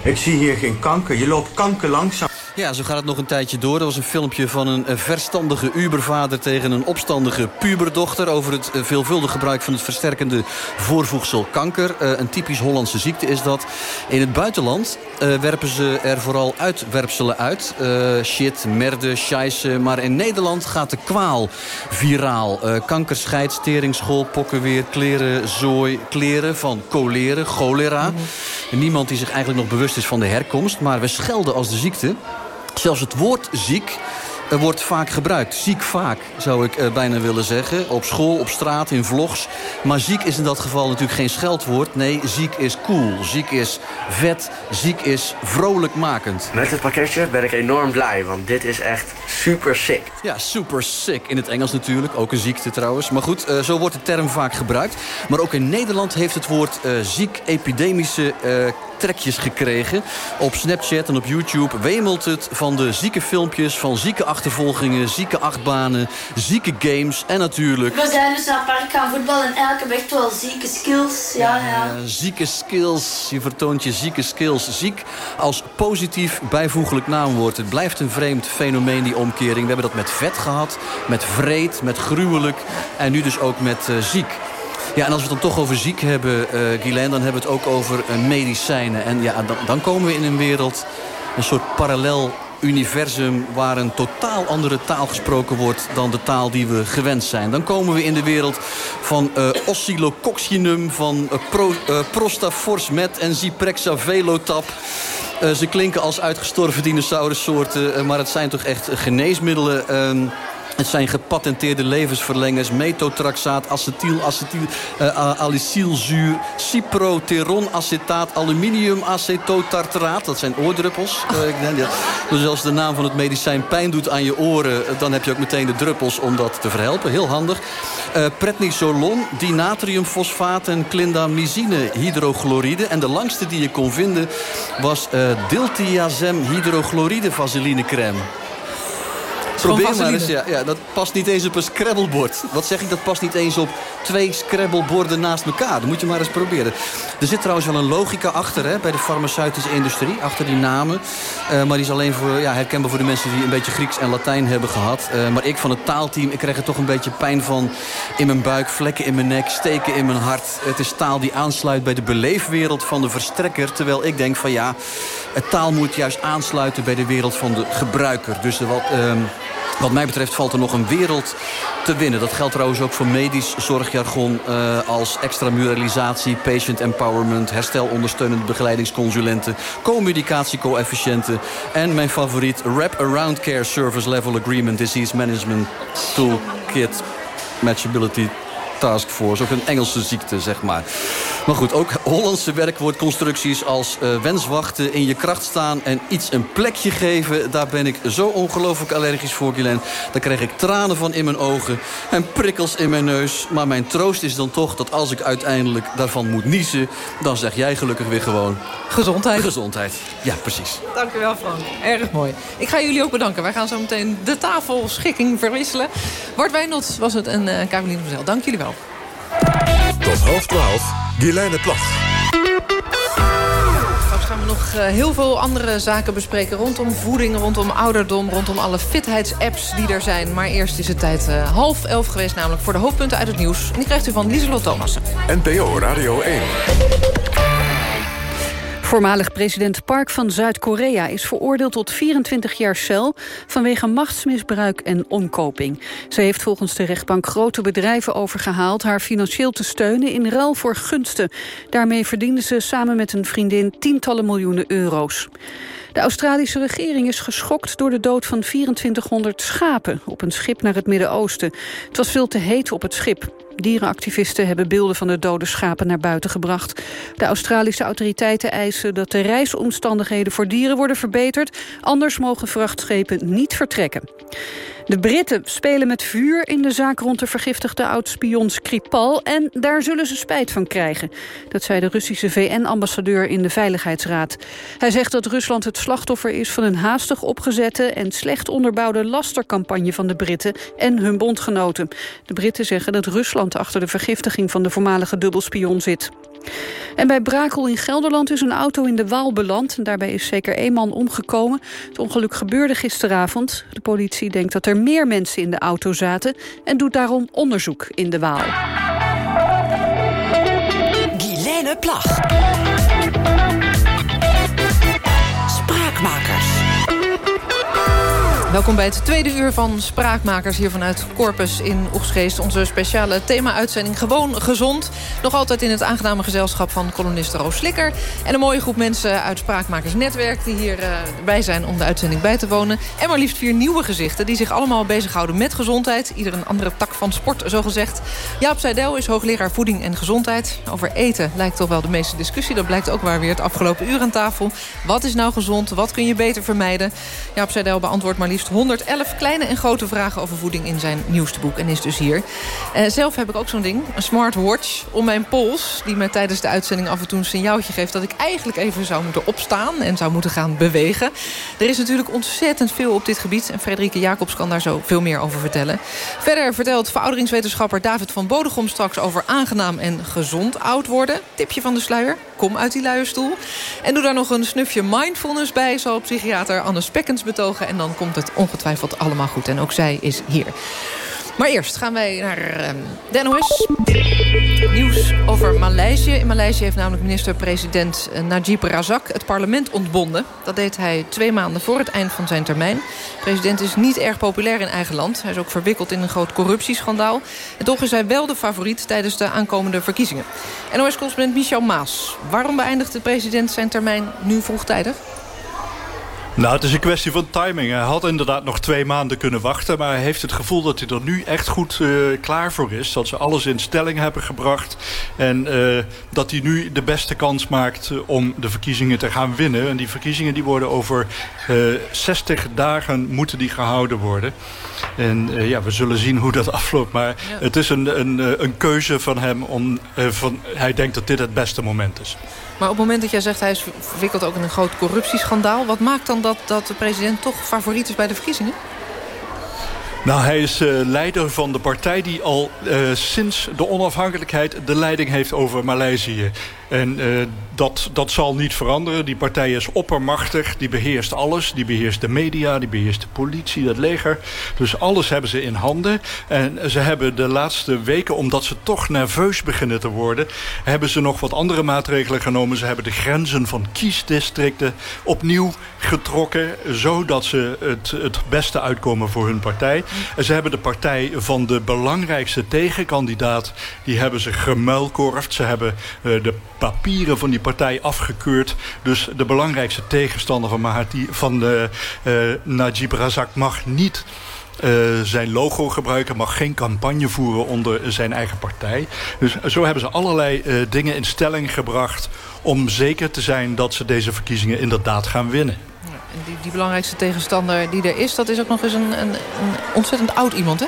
Ik zie hier geen kanker. Je loopt kanker langzaam. Ja, zo gaat het nog een tijdje door. Er was een filmpje van een verstandige ubervader tegen een opstandige puberdochter... over het veelvuldig gebruik van het versterkende voorvoegsel kanker. Uh, een typisch Hollandse ziekte is dat. In het buitenland werpen ze er vooral uitwerpselen uit. Shit, merde, scheisse. Maar in Nederland gaat de kwaal viraal. kanker, scheids, pokkenweer, kleren, zooi, kleren van choleren, cholera. -hmm. Niemand die zich eigenlijk nog bewust is van de herkomst. Maar we schelden als de ziekte... Zelfs het woord ziek uh, wordt vaak gebruikt. Ziek vaak, zou ik uh, bijna willen zeggen. Op school, op straat, in vlogs. Maar ziek is in dat geval natuurlijk geen scheldwoord. Nee, ziek is cool. Ziek is vet. Ziek is vrolijkmakend. Met het pakketje ben ik enorm blij. Want dit is echt super sick. Ja, super sick. In het Engels natuurlijk. Ook een ziekte trouwens. Maar goed, uh, zo wordt de term vaak gebruikt. Maar ook in Nederland heeft het woord ziek, epidemische trekjes gekregen. Op Snapchat en op YouTube wemelt het van de zieke filmpjes... van zieke achtervolgingen, zieke achtbanen, zieke games en natuurlijk... We zijn dus naar het park gaan voetballen en elke heb echt wel zieke skills. Ja, ja. Ja, zieke skills. Je vertoont je zieke skills. Ziek als positief bijvoeglijk naamwoord. Het blijft een vreemd fenomeen, die omkering. We hebben dat met vet gehad, met vreed, met gruwelijk... en nu dus ook met eh, ziek. Ja, en als we het dan toch over ziek hebben, uh, Guylaine... dan hebben we het ook over uh, medicijnen. En ja, dan, dan komen we in een wereld, een soort parallel universum... waar een totaal andere taal gesproken wordt dan de taal die we gewend zijn. Dan komen we in de wereld van uh, oscillococcinum, van uh, pro, prostaforsmet en ziprexavelotap... Ze klinken als uitgestorven dinosaurussoorten, maar het zijn toch echt geneesmiddelen... Uh, het zijn gepatenteerde levensverlengers, metotraxaat, acetyl, acetyl, uh, alicylzuur, ciproteronacetaat, aluminium acetotartraat. Dat zijn oordruppels. Uh, dus als de naam van het medicijn pijn doet aan je oren, dan heb je ook meteen de druppels om dat te verhelpen. Heel handig. Uh, prednisolon, dinatriumfosfaat en clindamycine hydrochloride. En de langste die je kon vinden was diltiazem hydrochloride vaselinecrème. Probeer maar eens. Ja, ja, dat past niet eens op een scrabblebord. Wat zeg ik? Dat past niet eens op twee scrabbleborden naast elkaar. Dat moet je maar eens proberen. Er zit trouwens wel een logica achter hè, bij de farmaceutische industrie. Achter die namen. Uh, maar die is alleen voor, ja, herkenbaar voor de mensen die een beetje Grieks en Latijn hebben gehad. Uh, maar ik van het taalteam, ik krijg er toch een beetje pijn van in mijn buik. Vlekken in mijn nek, steken in mijn hart. Het is taal die aansluit bij de beleefwereld van de verstrekker. Terwijl ik denk van ja, het taal moet juist aansluiten bij de wereld van de gebruiker. Dus wat... Uh, wat mij betreft valt er nog een wereld te winnen. Dat geldt trouwens ook voor medisch zorgjargon uh, als extramuralisatie, patient empowerment, herstelondersteunende begeleidingsconsulenten, communicatiecoëfficiënten en mijn favoriet wrap-around care service level agreement disease management toolkit matchability taskforce. Ook een Engelse ziekte, zeg maar. Maar goed, ook Hollandse werkwoordconstructies als uh, wenswachten, in je kracht staan en iets een plekje geven. Daar ben ik zo ongelooflijk allergisch voor, Guylaine. Daar krijg ik tranen van in mijn ogen en prikkels in mijn neus. Maar mijn troost is dan toch dat als ik uiteindelijk daarvan moet niezen... dan zeg jij gelukkig weer gewoon... Gezondheid. Gezondheid, ja, precies. Dank u wel, Frank. Erg mooi. Ik ga jullie ook bedanken. Wij gaan zo meteen de tafelschikking verwisselen. Bart Wijnot was het en uh, Caroline van Zel. Dank jullie wel. Tot half twaalf, Guilaine Plag. Gaan we nog uh, heel veel andere zaken bespreken... rondom voeding, rondom ouderdom, rondom alle fitheidsapps die er zijn. Maar eerst is het tijd uh, half elf geweest, namelijk voor de hoofdpunten uit het nieuws. En die krijgt u van Lieselot Thomassen. NPO Radio 1. Voormalig president Park van Zuid-Korea is veroordeeld tot 24 jaar cel... vanwege machtsmisbruik en omkoping. Ze heeft volgens de rechtbank grote bedrijven overgehaald... haar financieel te steunen in ruil voor gunsten. Daarmee verdiende ze samen met een vriendin tientallen miljoenen euro's. De Australische regering is geschokt door de dood van 2400 schapen... op een schip naar het Midden-Oosten. Het was veel te heet op het schip. Dierenactivisten hebben beelden van de dode schapen naar buiten gebracht. De Australische autoriteiten eisen dat de reisomstandigheden voor dieren worden verbeterd. Anders mogen vrachtschepen niet vertrekken. De Britten spelen met vuur in de zaak rond de vergiftigde oud-spion Skripal... en daar zullen ze spijt van krijgen. Dat zei de Russische VN-ambassadeur in de Veiligheidsraad. Hij zegt dat Rusland het slachtoffer is van een haastig opgezette... en slecht onderbouwde lastercampagne van de Britten en hun bondgenoten. De Britten zeggen dat Rusland achter de vergiftiging van de voormalige dubbelspion zit. En bij Brakel in Gelderland is een auto in de Waal beland. Daarbij is zeker één man omgekomen. Het ongeluk gebeurde gisteravond. De politie denkt dat er meer mensen in de auto zaten... en doet daarom onderzoek in de Waal. Guilaine Plag. Welkom bij het tweede uur van Spraakmakers hier vanuit Corpus in Oegsgeest. Onze speciale thema-uitzending Gewoon Gezond. Nog altijd in het aangename gezelschap van columnist Roos Slikker. En een mooie groep mensen uit Spraakmakers Netwerk... die hierbij uh, zijn om de uitzending bij te wonen. En maar liefst vier nieuwe gezichten die zich allemaal bezighouden met gezondheid. Ieder een andere tak van sport, zogezegd. Jaap Seidel is hoogleraar voeding en gezondheid. Over eten lijkt toch wel de meeste discussie. Dat blijkt ook waar weer het afgelopen uur aan tafel. Wat is nou gezond? Wat kun je beter vermijden? Jaap Seidel beantwoordt maar liefst liefst 111 kleine en grote vragen over voeding in zijn nieuwste boek. En is dus hier. Uh, zelf heb ik ook zo'n ding, een smartwatch om mijn pols... die me tijdens de uitzending af en toe een signaaltje geeft... dat ik eigenlijk even zou moeten opstaan en zou moeten gaan bewegen. Er is natuurlijk ontzettend veel op dit gebied... en Frederike Jacobs kan daar zo veel meer over vertellen. Verder vertelt verouderingswetenschapper David van Bodegom straks... over aangenaam en gezond oud worden. Tipje van de sluier, kom uit die luierstoel. En doe daar nog een snufje mindfulness bij... zal psychiater Anne Spekkens betogen. En dan komt het ongetwijfeld allemaal goed. En ook zij is hier. Maar eerst gaan wij naar uh, de NOS. Nieuws over Maleisië. In Maleisië heeft namelijk minister-president eh, Najib Razak het parlement ontbonden. Dat deed hij twee maanden voor het eind van zijn termijn. De president is niet erg populair in eigen land. Hij is ook verwikkeld in een groot corruptieschandaal. En toch is hij wel de favoriet tijdens de aankomende verkiezingen. NOS-correspondent Michel Maas. Waarom beëindigt de president zijn termijn nu vroegtijdig? Nou, het is een kwestie van timing. Hij had inderdaad nog twee maanden kunnen wachten... maar hij heeft het gevoel dat hij er nu echt goed uh, klaar voor is. Dat ze alles in stelling hebben gebracht. En uh, dat hij nu de beste kans maakt om de verkiezingen te gaan winnen. En die verkiezingen die worden over uh, 60 dagen moeten die gehouden worden. En ja, we zullen zien hoe dat *laughs* afloopt. Maar ja. het is een, een, een keuze van hem. Om, van, hij denkt dat dit het beste moment is. Maar op het moment dat jij zegt hij is verwikkeld ook in een groot corruptieschandaal... wat maakt dan dat, dat de president toch favoriet is bij de verkiezingen? Nou, hij is uh, leider van de partij die al uh, sinds de onafhankelijkheid de leiding heeft over Maleisië. En uh, dat, dat zal niet veranderen. Die partij is oppermachtig, die beheerst alles. Die beheerst de media, die beheerst de politie, het leger. Dus alles hebben ze in handen. En ze hebben de laatste weken, omdat ze toch nerveus beginnen te worden... hebben ze nog wat andere maatregelen genomen. Ze hebben de grenzen van kiesdistricten opnieuw getrokken... zodat ze het, het beste uitkomen voor hun partij. En ze hebben de partij van de belangrijkste tegenkandidaat... die hebben ze gemuilkorfd. Ze hebben uh, de papieren van die partij afgekeurd. Dus de belangrijkste tegenstander van, Mahathir, van de, uh, Najib Razak mag niet... Uh, zijn logo gebruiken, mag geen campagne voeren onder zijn eigen partij. Dus zo hebben ze allerlei uh, dingen in stelling gebracht... om zeker te zijn dat ze deze verkiezingen inderdaad gaan winnen. Ja, en die, die belangrijkste tegenstander die er is... dat is ook nog eens een, een, een ontzettend oud iemand, hè?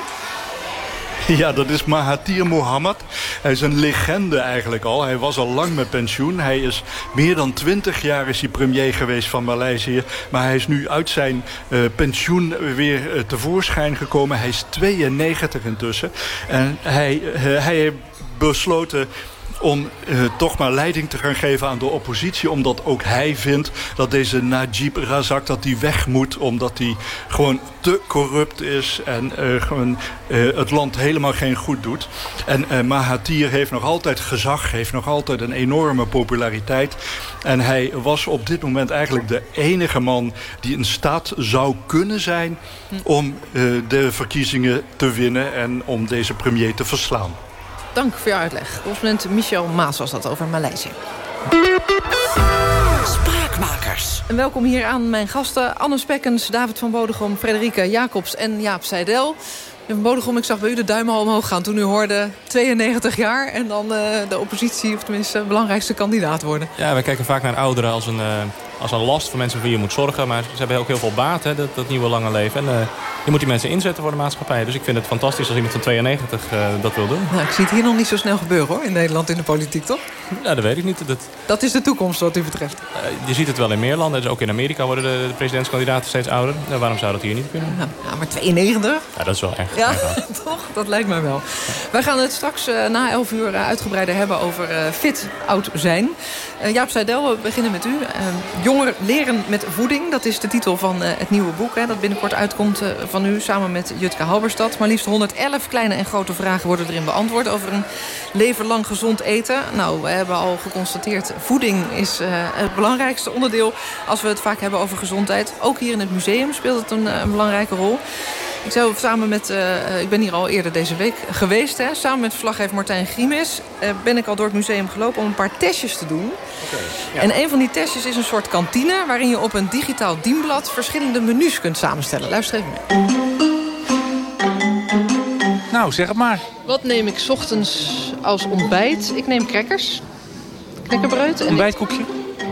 *laughs* Ja, dat is Mahathir Mohamad. Hij is een legende eigenlijk al. Hij was al lang met pensioen. Hij is meer dan twintig jaar is hij premier geweest van Maleisië. Maar hij is nu uit zijn uh, pensioen weer uh, tevoorschijn gekomen. Hij is 92 intussen. En hij, uh, hij heeft besloten om uh, toch maar leiding te gaan geven aan de oppositie. Omdat ook hij vindt dat deze Najib Razak dat die weg moet. Omdat hij gewoon te corrupt is en uh, gewoon, uh, het land helemaal geen goed doet. En Mahathir heeft nog altijd gezag, heeft nog altijd een enorme populariteit. En hij was op dit moment eigenlijk de enige man die in staat zou kunnen zijn... om de verkiezingen te winnen en om deze premier te verslaan. Dank voor je uitleg. Correspondent Michel Maas was dat over Maleisië. Spraakmakers. En welkom hier aan mijn gasten. Anne Spekkens, David van Bodegom, Frederike Jacobs en Jaap Seidel. Van Bodegom, ik zag bij u de duimen omhoog gaan toen u hoorde 92 jaar... en dan uh, de oppositie, of tenminste de belangrijkste kandidaat worden. Ja, wij kijken vaak naar ouderen als een, uh, als een last voor mensen voor wie je moet zorgen. Maar ze hebben ook heel veel baat, hè, dat, dat nieuwe lange leven. En uh, je moet die mensen inzetten voor de maatschappij. Dus ik vind het fantastisch als iemand van 92 dat wil doen. Nou, ik zie het hier nog niet zo snel gebeuren hoor, in Nederland in de politiek, toch? Ja, dat weet ik niet. Dat, dat is de toekomst wat u betreft. je ziet het wel in meer landen. Dus ook in Amerika worden de, de presidentskandidaten steeds ouder. Nou, waarom zou dat hier niet kunnen? Ja, ja maar 92? Ja, dat is wel echt. Ja, *laughs* toch? Dat lijkt mij wel. Wij gaan het straks na 11 uur uitgebreider hebben over fit oud zijn. Jaap Seidel, we beginnen met u. Leren met voeding, dat is de titel van het nieuwe boek... Hè, dat binnenkort uitkomt van u samen met Jutka Halberstad. Maar liefst 111 kleine en grote vragen worden erin beantwoord... over een leven lang gezond eten. Nou, we hebben al geconstateerd, voeding is het belangrijkste onderdeel... als we het vaak hebben over gezondheid. Ook hier in het museum speelt het een belangrijke rol. Ik zou samen met, uh, ik ben hier al eerder deze week geweest. Hè, samen met verslaggever Martijn Griemes uh, ben ik al door het museum gelopen om een paar testjes te doen. Okay, ja. En een van die testjes is een soort kantine... waarin je op een digitaal dienblad verschillende menus kunt samenstellen. Luister even mee. Nou, zeg het maar. Wat neem ik 's ochtends als ontbijt? Ik neem crackers. Knekkerbreud. En Ontbijtkoekje?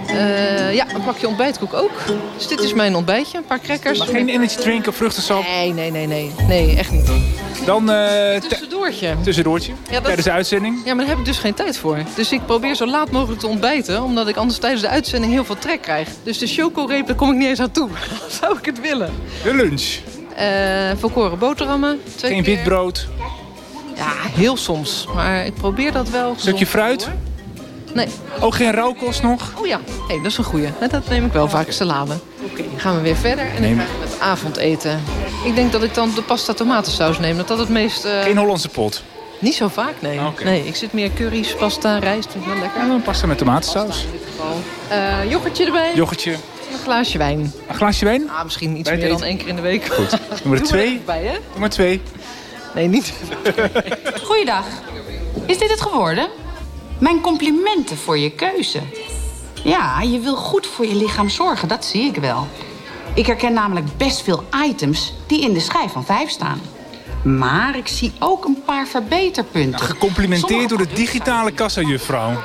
Eh, ja, een pakje ontbijtkoek ook. Dus dit is mijn ontbijtje. Een paar crackers. Maar geen energy drink of vruchtensap? Nee, nee, nee, nee. Nee, echt niet. Dan... eh, Tussendoortje. Tussendoortje? dat- Tijdens de uitzending? Ja, maar daar heb ik dus geen tijd voor. Dus ik probeer zo laat mogelijk te ontbijten... omdat ik anders tijdens de uitzending heel veel trek krijg. Dus de chocoreep, daar kom ik niet eens aan toe. *laughs* Zou ik het willen. De lunch? Eh volkoren boterhammen. Twee Geen keer. wit brood? Ja, heel soms. Maar ik probeer dat wel. Stukje fruit? hoor. Nee. Ook geen rauwkost nog? Oh ja, hey, dat is een goeie. Dat neem ik wel vaak, salade. Oké, gaan we weer verder en dan krijgen we het avondeten. Ik denk dat ik dan de pasta tomatensaus neem. Dat dat het meest... eh, Geen Hollandse pot? Niet zo vaak, nee. Oké. Nee, ik zit meer curry's, pasta, rijst. Vind ik wel lekker. Ja, dan pasta met tomatensaus. Eh yoghurtje erbij. Yoghurtje. Een glaasje wijn. Een glaasje wijn? Ah, misschien iets meer dan één keer in de week. Goed. *laughs* Nummer Doe twee. er even bij, hè? Nummer twee. Nee, niet. Goeiedag. Is dit het geworden? Mijn complimenten voor je keuze. Ja, je wil goed voor je lichaam zorgen, dat zie ik wel. Ik herken namelijk best veel items die in de schijf van 5 staan. Maar ik zie ook een paar verbeterpunten. Gecomplimenteerd door de digitale kassajuffrouw.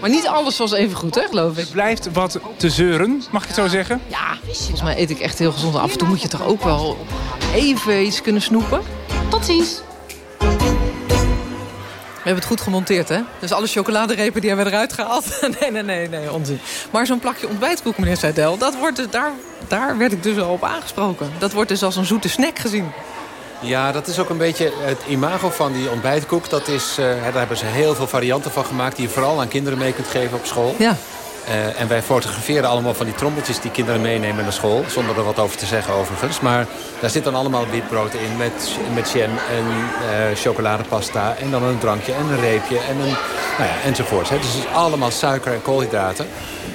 Maar niet alles was even goed, hè, geloof ik. Blijft wat te zeuren, mag ik het zo zeggen? Ja, volgens mij eet ik echt heel gezond. Af en toe moet je toch ook wel even iets kunnen snoepen. Tot ziens. We hebben het goed gemonteerd, hè? Dus alle chocoladerepen die hebben we eruit gehaald. *laughs* nee, nee, nee, nee, onzin. Maar zo'n plakje ontbijtkoek, meneer Seidel... Dat wordt dus, daar, daar werd ik dus al op aangesproken. Dat wordt dus als een zoete snack gezien. Ja, dat is ook een beetje het imago van die ontbijtkoek. Dat is, eh, daar hebben ze heel veel varianten van gemaakt... die je vooral aan kinderen mee kunt geven op school. Ja. Eh, en wij fotograferen allemaal van die trommeltjes die kinderen meenemen naar school. Zonder er wat over te zeggen overigens. Maar daar zit dan allemaal witbrood in met, met jam en eh, chocoladepasta. En dan een drankje en een reepje en een, nou ja, enzovoorts. Hè. Dus het is allemaal suiker en koolhydraten.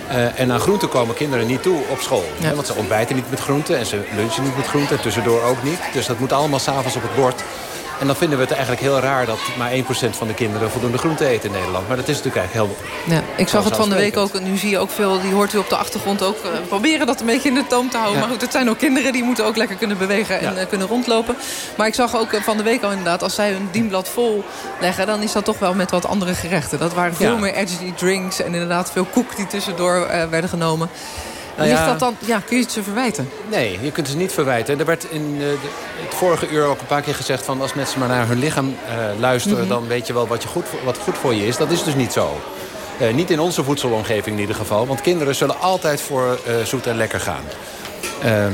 Eh, en aan groenten komen kinderen niet toe op school. Hè, want ze ontbijten niet met groenten en ze lunchen niet met groenten. En tussendoor ook niet. Dus dat moet allemaal s'avonds op het bord. En dan vinden we het eigenlijk heel raar dat maar 1% van de kinderen voldoende groente eten in Nederland. Maar dat is natuurlijk eigenlijk heel... Ja, ik zag het van de week ook. En nu zie je ook veel, die hoort u op de achtergrond ook. eh, proberen dat een beetje in de toom te houden. Ja. Maar goed, het zijn ook kinderen die moeten ook lekker kunnen bewegen en Ja. eh, kunnen rondlopen. Maar ik zag ook eh, van de week al inderdaad, als zij hun dienblad vol leggen... dan is dat toch wel met wat andere gerechten. Dat waren veel Ja. meer edgy drinks en inderdaad veel koek die tussendoor werden genomen. Nou ja. dat dan, ja, kun je het ze verwijten? Nee, je kunt ze niet verwijten. Er werd in eh, het vorige uur ook een paar keer gezegd... van als mensen maar naar hun lichaam eh, luisteren... Mhm. dan weet je wel wat, je goed, voor- wat goed voor je is. Dat is dus niet zo. Eh, niet in onze voedselomgeving in ieder geval. Want kinderen zullen altijd voor zoet en lekker gaan. Ehm,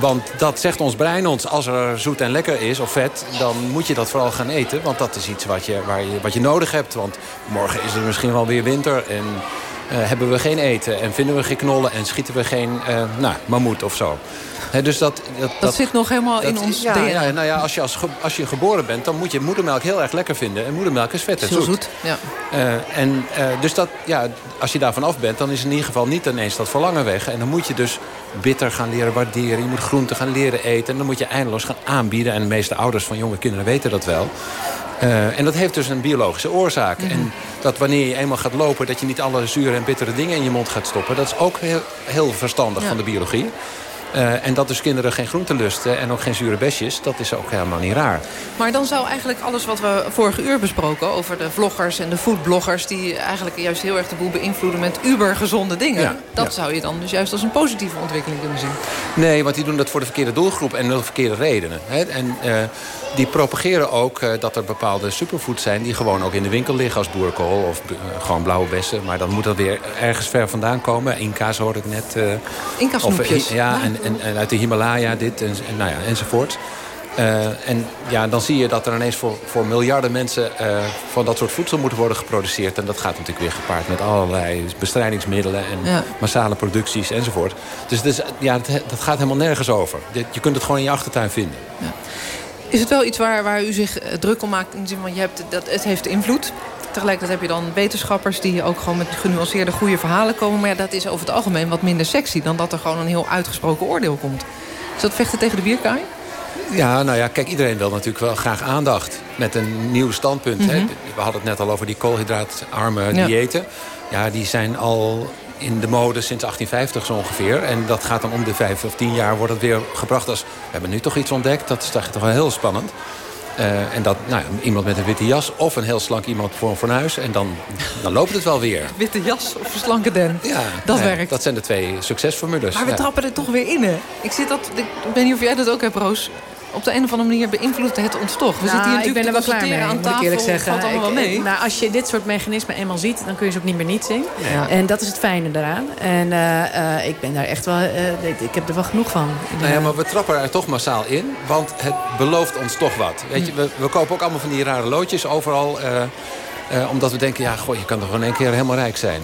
want dat zegt ons brein ons. Als er zoet en lekker is, of vet, dan moet je dat vooral gaan eten. Want dat is iets wat je, waar je, wat je nodig hebt. Want morgen is er misschien wel weer winter en hebben we geen eten. En vinden we geen knollen en schieten we geen eh nou, mammoet of zo. Dus dat, dat, Dat, zit nog helemaal in ons ja, DNA. ja, nou ja, als je, als, als je geboren bent, dan moet je moedermelk heel erg lekker vinden. En moedermelk is vet en Heel zoet. zoet, ja. Eh, en eh, dus dat, ja, als je daarvan af bent, dan is in ieder geval niet ineens dat verlangen weg. En dan moet je dus bitter gaan leren waarderen. Je moet groenten gaan leren eten. En dan moet je eindeloos gaan aanbieden. En de meeste ouders van jonge kinderen weten dat wel. Eh, en dat heeft dus een biologische oorzaak. Mhm. En dat wanneer je eenmaal gaat lopen... dat je niet alle zure en bittere dingen in je mond gaat stoppen. Dat is ook heel, heel verstandig Ja. van de biologie. Eh, en dat dus kinderen geen groenten lusten en ook geen zure besjes... dat is ook helemaal niet raar. Maar dan zou eigenlijk alles wat we vorige uur besproken... over de vloggers en de foodbloggers... die eigenlijk juist heel erg de boel beïnvloeden met ubergezonde dingen... Ja, dat ja. zou je dan dus juist als een positieve ontwikkeling kunnen zien. Nee, want die doen dat voor de verkeerde doelgroep en de verkeerde redenen. Hè? En eh, die propageren ook eh, dat er bepaalde superfoods zijn... die gewoon ook in de winkel liggen als boerkool of gewoon blauwe bessen. Maar dan moet dat weer ergens ver vandaan komen. Inka's hoorde ik net. Inca of. Ja, en, en, en uit de Himalaya dit en, en, nou ja, enzovoort. Eh, en ja, dan zie je dat er ineens voor, voor miljarden mensen eh, van dat soort voedsel moet worden geproduceerd. En dat gaat natuurlijk weer gepaard met allerlei bestrijdingsmiddelen en Ja. massale producties enzovoort. Dus is, ja, het- dat gaat helemaal nergens over. Je kunt het gewoon in je achtertuin vinden. Is het wel iets waar, waar u zich eh, druk om maakt? In de zin van, je hebt, dat, het heeft invloed. Tegelijkertijd heb je dan wetenschappers die ook gewoon met genuanceerde goede verhalen komen. Maar ja, dat is over het algemeen wat minder sexy... dan dat er gewoon een heel uitgesproken oordeel komt. Is dat vechten tegen de bierkaai? Ja, nou ja, kijk, iedereen wil natuurlijk wel graag aandacht. Met een nieuw standpunt. hè. Mhm. We hadden het net al over die koolhydraatarme Ja. diëten. Ja, die zijn al in de mode sinds 1850 zo ongeveer. En dat gaat dan om de vijf of tien jaar wordt het weer gebracht als... we hebben nu toch iets ontdekt, dat is toch toch wel heel spannend. Eh, en dat nou, iemand met een witte jas of een heel slank iemand voor een fornuis. En dan, dan loopt het wel weer. *laughs* Witte jas of slanke den. Ja, dat ja, werkt. Dat zijn de twee succesformules. Maar we Ja. trappen er toch weer in, hè? Ik, zit dat, ik weet niet of jij dat ook hebt, Roos. Op de een of andere manier beïnvloedt het ons toch. We Nou, zitten hier ik ben natuurlijk er wel klaar mee, aan moet tafel. ik eerlijk zeggen. Valt allemaal wel Ik- mee. nou, als je dit soort mechanismen eenmaal ziet, dan kun je ze ook niet meer niet zien. Ja. En dat is het fijne daaraan. En eh, eh, ik ben daar echt wel, eh, ik- ik heb er wel genoeg van. Nou ja, maar we trappen er toch massaal in, want het belooft ons toch wat. Weet je, we, we kopen ook allemaal van die rare loodjes overal. eh, eh, omdat we denken, ja, goh, je kan toch in één keer helemaal rijk zijn.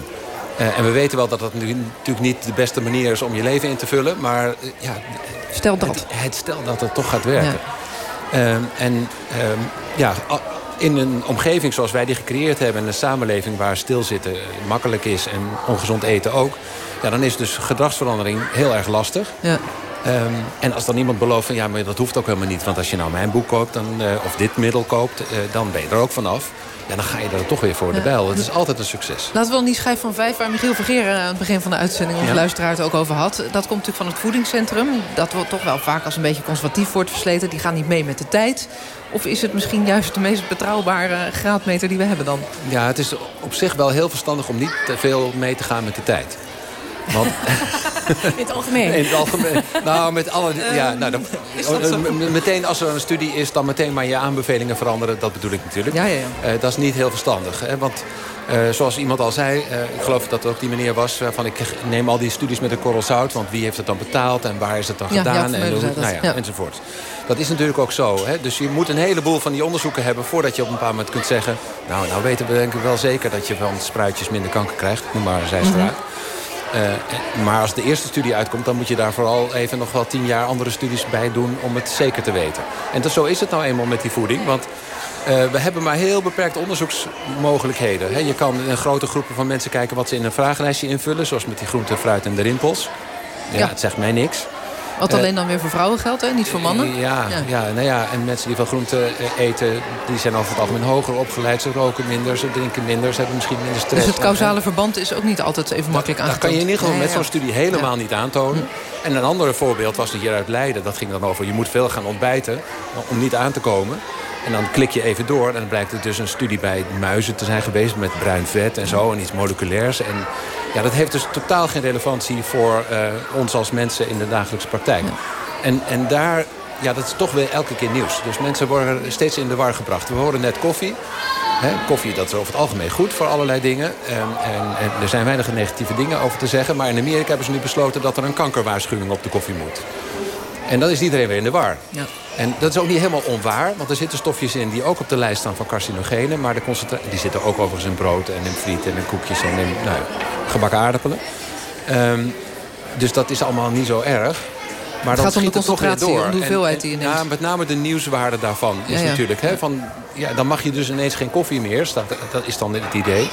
Eh, en we weten wel dat dat nu natuurlijk niet de beste manier is om je leven in te vullen. Maar eh, ja, Stel dat. Het, het stel dat het toch gaat werken. Ehm, en ehm, ja, in een omgeving zoals wij die gecreëerd hebben... en een samenleving waar stilzitten makkelijk is en ongezond eten ook... Ja, dan is dus gedragsverandering heel erg lastig. Ja. Ehm, en als dan iemand belooft van ja, maar dat hoeft ook helemaal niet. Want als je nou mijn boek koopt dan, eh, of dit middel koopt, dan ben je er ook vanaf. Ja, dan ga je er toch weer voor de Ja. bijl. Het is altijd een succes. Laten we dan die schijf van vijf waar Michiel Vergeer aan het begin van de uitzending... onze Ja. luisteraar het ook over had. Dat komt natuurlijk van het voedingscentrum. Dat wordt toch wel vaak als een beetje conservatief wordt versleten. Die gaan niet mee met de tijd. Of is het misschien juist de meest betrouwbare graadmeter die we hebben dan? Ja, het is op zich wel heel verstandig om niet te veel mee te gaan met de tijd. Want In het algemeen. In het algemeen. Nou, met alle... Ja, nou, dan, m- meteen als er een studie is, dan meteen maar je aanbevelingen veranderen. Dat bedoel ik natuurlijk. Ja, ja, ja. Eh, dat is niet heel verstandig. Hè? Want eh, zoals iemand al zei, eh, ik geloof dat het ook die meneer was... van ik neem al die studies met een korrel zout. Want wie heeft het dan betaald en waar is het dan Ja, gedaan? En, zei dat, nou ja, ja. enzovoort. Dat is natuurlijk ook zo. Hè? Dus je moet een heleboel van die onderzoeken hebben... voordat je op een bepaald moment kunt zeggen... nou, nou weten we denk ik wel zeker dat je van spruitjes minder kanker krijgt. Noem maar een zijstraat. Mhm. Eh, maar als de eerste studie uitkomt... dan moet je daar vooral even nog wel tien jaar andere studies bij doen... om het zeker te weten. En dat, zo is het nou eenmaal met die voeding. Want eh, we hebben maar heel beperkte onderzoeksmogelijkheden. Je kan in grote groepen van mensen kijken... wat ze in een vragenlijstje invullen. Zoals met die groente, fruit en de rimpels. Ja, Ja. Het zegt mij niks. Wat Eh, alleen dan weer voor vrouwen geldt, hè? niet voor mannen. ja, ja. nou ja, en mensen die veel groente eh, eten... die zijn over het algemeen hoger opgeleid. Ze roken minder, ze drinken minder. Ze hebben misschien minder stress. Dus het causale verband is ook niet altijd even makkelijk Dat aangetoond. kan je in ieder geval met zo'n studie helemaal niet aantonen. En een ander voorbeeld was hier uit Leiden. Dat ging dan over, je moet veel gaan ontbijten om niet aan te komen. En dan klik je even door en dan blijkt het dus een studie bij muizen te zijn geweest... met bruin vet en zo en iets moleculairs. En ja, dat heeft dus totaal geen relevantie voor eh, ons als mensen in de dagelijkse praktijk. En, en daar, ja, dat is toch weer elke keer nieuws. Dus mensen worden steeds in de war gebracht. We horen net koffie. Koffie dat is over het algemeen goed voor allerlei dingen. En, en, en er zijn weinig negatieve dingen over te zeggen. Maar in Amerika hebben ze nu besloten dat er een kankerwaarschuwing op de koffie moet. En dan is iedereen weer in de war. Ja. En dat is ook niet helemaal onwaar. Want er zitten stofjes in die ook op de lijst staan van carcinogenen. Maar de die zitten ook overigens in brood en in friet en in koekjes en in nou, gebakken aardappelen. Ehm, dus dat is allemaal niet zo erg. Maar dan gaat om de concentratie, door. om de hoeveelheid En- die je neemt. Ja, met name de nieuwswaarde daarvan is Ja, ja. natuurlijk... Hè, van, ja, dan mag je dus ineens geen koffie meer. Dat, dat is dan het idee.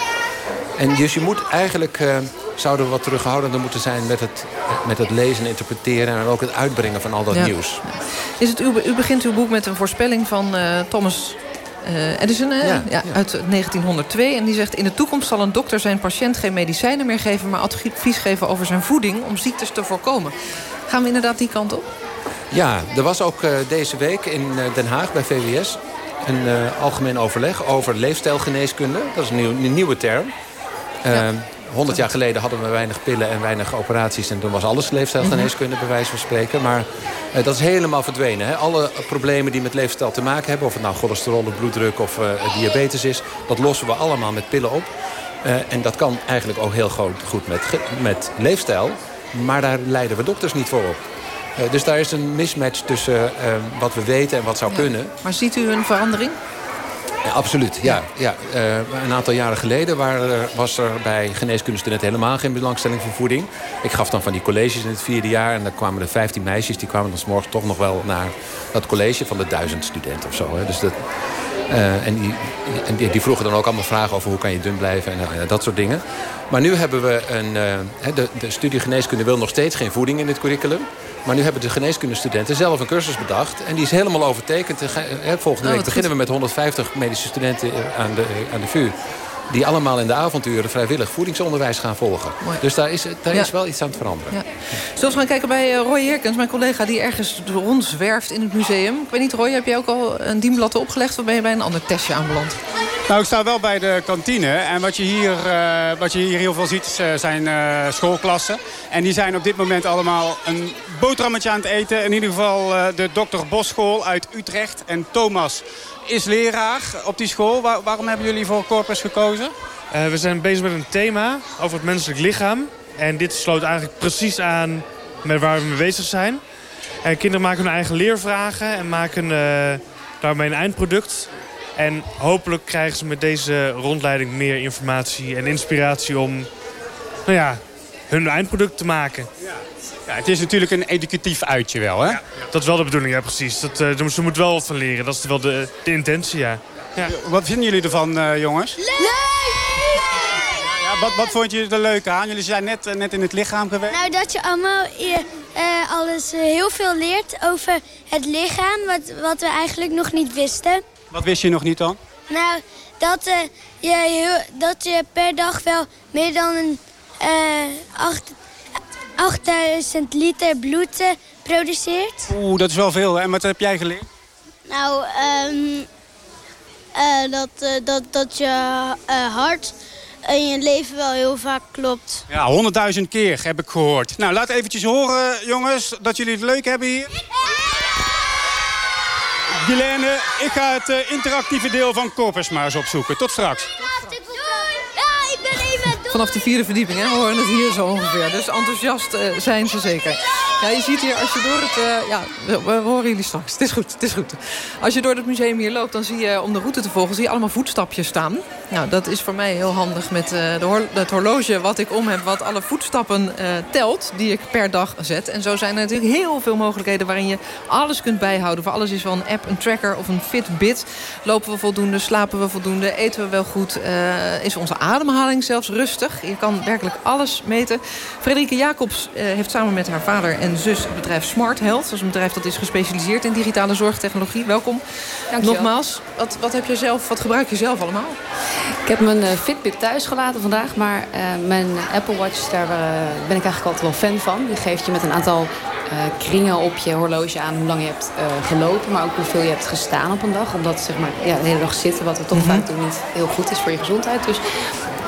En dus je moet eigenlijk... eh, zouden we wat terughoudender moeten zijn met het, met het lezen en interpreteren... en ook het uitbrengen van al dat Ja. nieuws. Is het, u, u begint uw boek met een voorspelling van eh, Thomas eh, Edison? Ja, Ja, uit 1902. En die zegt... in de toekomst zal een dokter zijn patiënt geen medicijnen meer geven... maar advies geven over zijn voeding om ziektes te voorkomen. Gaan we inderdaad die kant op? Ja, er was ook eh, deze week in Den Haag bij VWS... een algemeen overleg over leefstijlgeneeskunde. Dat is een, nieuw- een nieuwe term. Eh, 100 jaar geleden hadden we weinig pillen en weinig operaties... en toen was alles leefstijlgeneeskunde, bij wijze van spreken. Maar eh, dat is helemaal verdwenen. Hè? Alle problemen die met leefstijl te maken hebben... of het nou cholesterol of bloeddruk of eh, diabetes is... dat lossen we allemaal met pillen op. Eh, en dat kan eigenlijk ook heel goed, goed met, met leefstijl. Maar daar leiden we dokters niet voor op. Dus daar is een mismatch tussen wat we weten en wat zou kunnen. Maar ziet u een verandering? Ja, absoluut, ja. ja. Eh, een aantal jaren geleden waren was er bij geneeskundestudenten helemaal geen belangstelling voor voeding. Ik gaf dan van die colleges in het vierde jaar en dan kwamen er 15 meisjes. Die kwamen dan 's morgens toch nog wel naar dat college van de duizend studenten of zo. Hè. Dus dat, eh, en die, en die, die vroegen dan ook allemaal vragen over hoe kan je dun blijven en eh, dat soort dingen. Maar nu hebben we een... eh, de, de studie geneeskunde wil nog steeds geen voeding in het curriculum. Maar nu hebben de geneeskundestudenten zelf een cursus bedacht. En die is helemaal overtekend. Eh, Volgende Oh, week beginnen we met 150 medische studenten eh, aan de, aan de VU. die allemaal in de avonturen vrijwillig voedingsonderwijs gaan volgen. Mooi. Dus daar, is, daar Ja. is wel iets aan het veranderen. Ja. Zullen we gaan kijken bij eh, Roy Herkens, mijn collega die ergens rondzwerft in het museum. Ik weet niet, Roy, heb jij ook al een dienblad opgelegd of ben je bij een ander testje aanbeland? Nou, ik sta wel bij de kantine. En wat je hier, eh, wat je hier heel veel ziet eh, zijn eh, schoolklassen. En die zijn op dit moment allemaal een boterhammetje aan het eten. In ieder geval de Dr. Bosschool uit Utrecht. En Thomas is leraar op die school. Waar- waarom hebben jullie voor Corpus gekozen? We zijn bezig met een thema over het menselijk lichaam. En dit sloot eigenlijk precies aan met waar we mee bezig zijn. En kinderen maken hun eigen leervragen en maken daarmee een eindproduct. En hopelijk krijgen ze met deze rondleiding meer informatie en inspiratie om nou ja, hun eindproduct te maken. Ja, het is natuurlijk een educatief uitje wel, hè? Dat is wel de bedoeling, ja precies. Dat, eh, ze moeten wel wat van leren, dat is wel de, de intentie, ja. ja. Wat vinden jullie ervan, eh, jongens? Ja, wat, wat vond je er leuk aan? Jullie zijn net, eh, net in het lichaam geweest. Nou, dat je allemaal alles heel veel leert over het lichaam, wat, wat we eigenlijk nog niet wisten. Wat wist je nog niet dan? Nou, dat, eh, je, dat je per dag wel meer dan een eh, acht- 8000 liter bloed eh, produceert. Oeh, dat is wel veel. En wat heb jij geleerd? Nou, dat, eh, dat, dat je eh, hart in je leven wel heel vaak klopt. Ja, honderdduizend keer heb ik gehoord. Nou, laat eventjes horen, jongens, dat jullie het leuk hebben hier. Guilaine, ik ga het eh, interactieve deel van Corpus maar eens opzoeken. Tot straks. Ja, ik ben even Vanaf de vierde verdieping, hè? we horen het hier zo ongeveer. Dus enthousiast eh, zijn ze zeker. Ja, je ziet hier, als je door het... eh, ja, we, horen jullie straks. Het is goed, het is goed. Als je door het museum hier loopt, dan zie je, om de route te volgen... zie je allemaal voetstapjes staan. Nou, dat is voor mij heel handig met eh, de het horloge wat ik om heb... wat alle voetstappen eh, telt, die ik per dag zet. En zo zijn er natuurlijk heel veel mogelijkheden... waarin je alles kunt bijhouden. Voor alles is wel een app, een tracker of een Fitbit. Lopen we voldoende, slapen we voldoende, eten we wel goed... is onze ademhaling zelfs rustig. Je kan werkelijk alles meten. Frederike Jacobs heeft samen met haar vader en zus het bedrijf Smart Health. Dat is een bedrijf dat is gespecialiseerd in digitale zorgtechnologie. Welkom. Dankjewel. Nogmaals, wat, wat, heb je zelf, wat gebruik je zelf allemaal? Ik heb mijn eh, Fitbit thuis gelaten vandaag, maar eh, mijn Apple Watch, daar eh, ben ik eigenlijk altijd wel fan van. Die geeft je met een aantal kringen op je horloge aan hoe lang je hebt gelopen, maar ook hoeveel je hebt gestaan op een dag. Omdat zeg maar, ja, de hele dag zitten, wat we toch vaak doen, niet heel goed is voor je gezondheid. Dus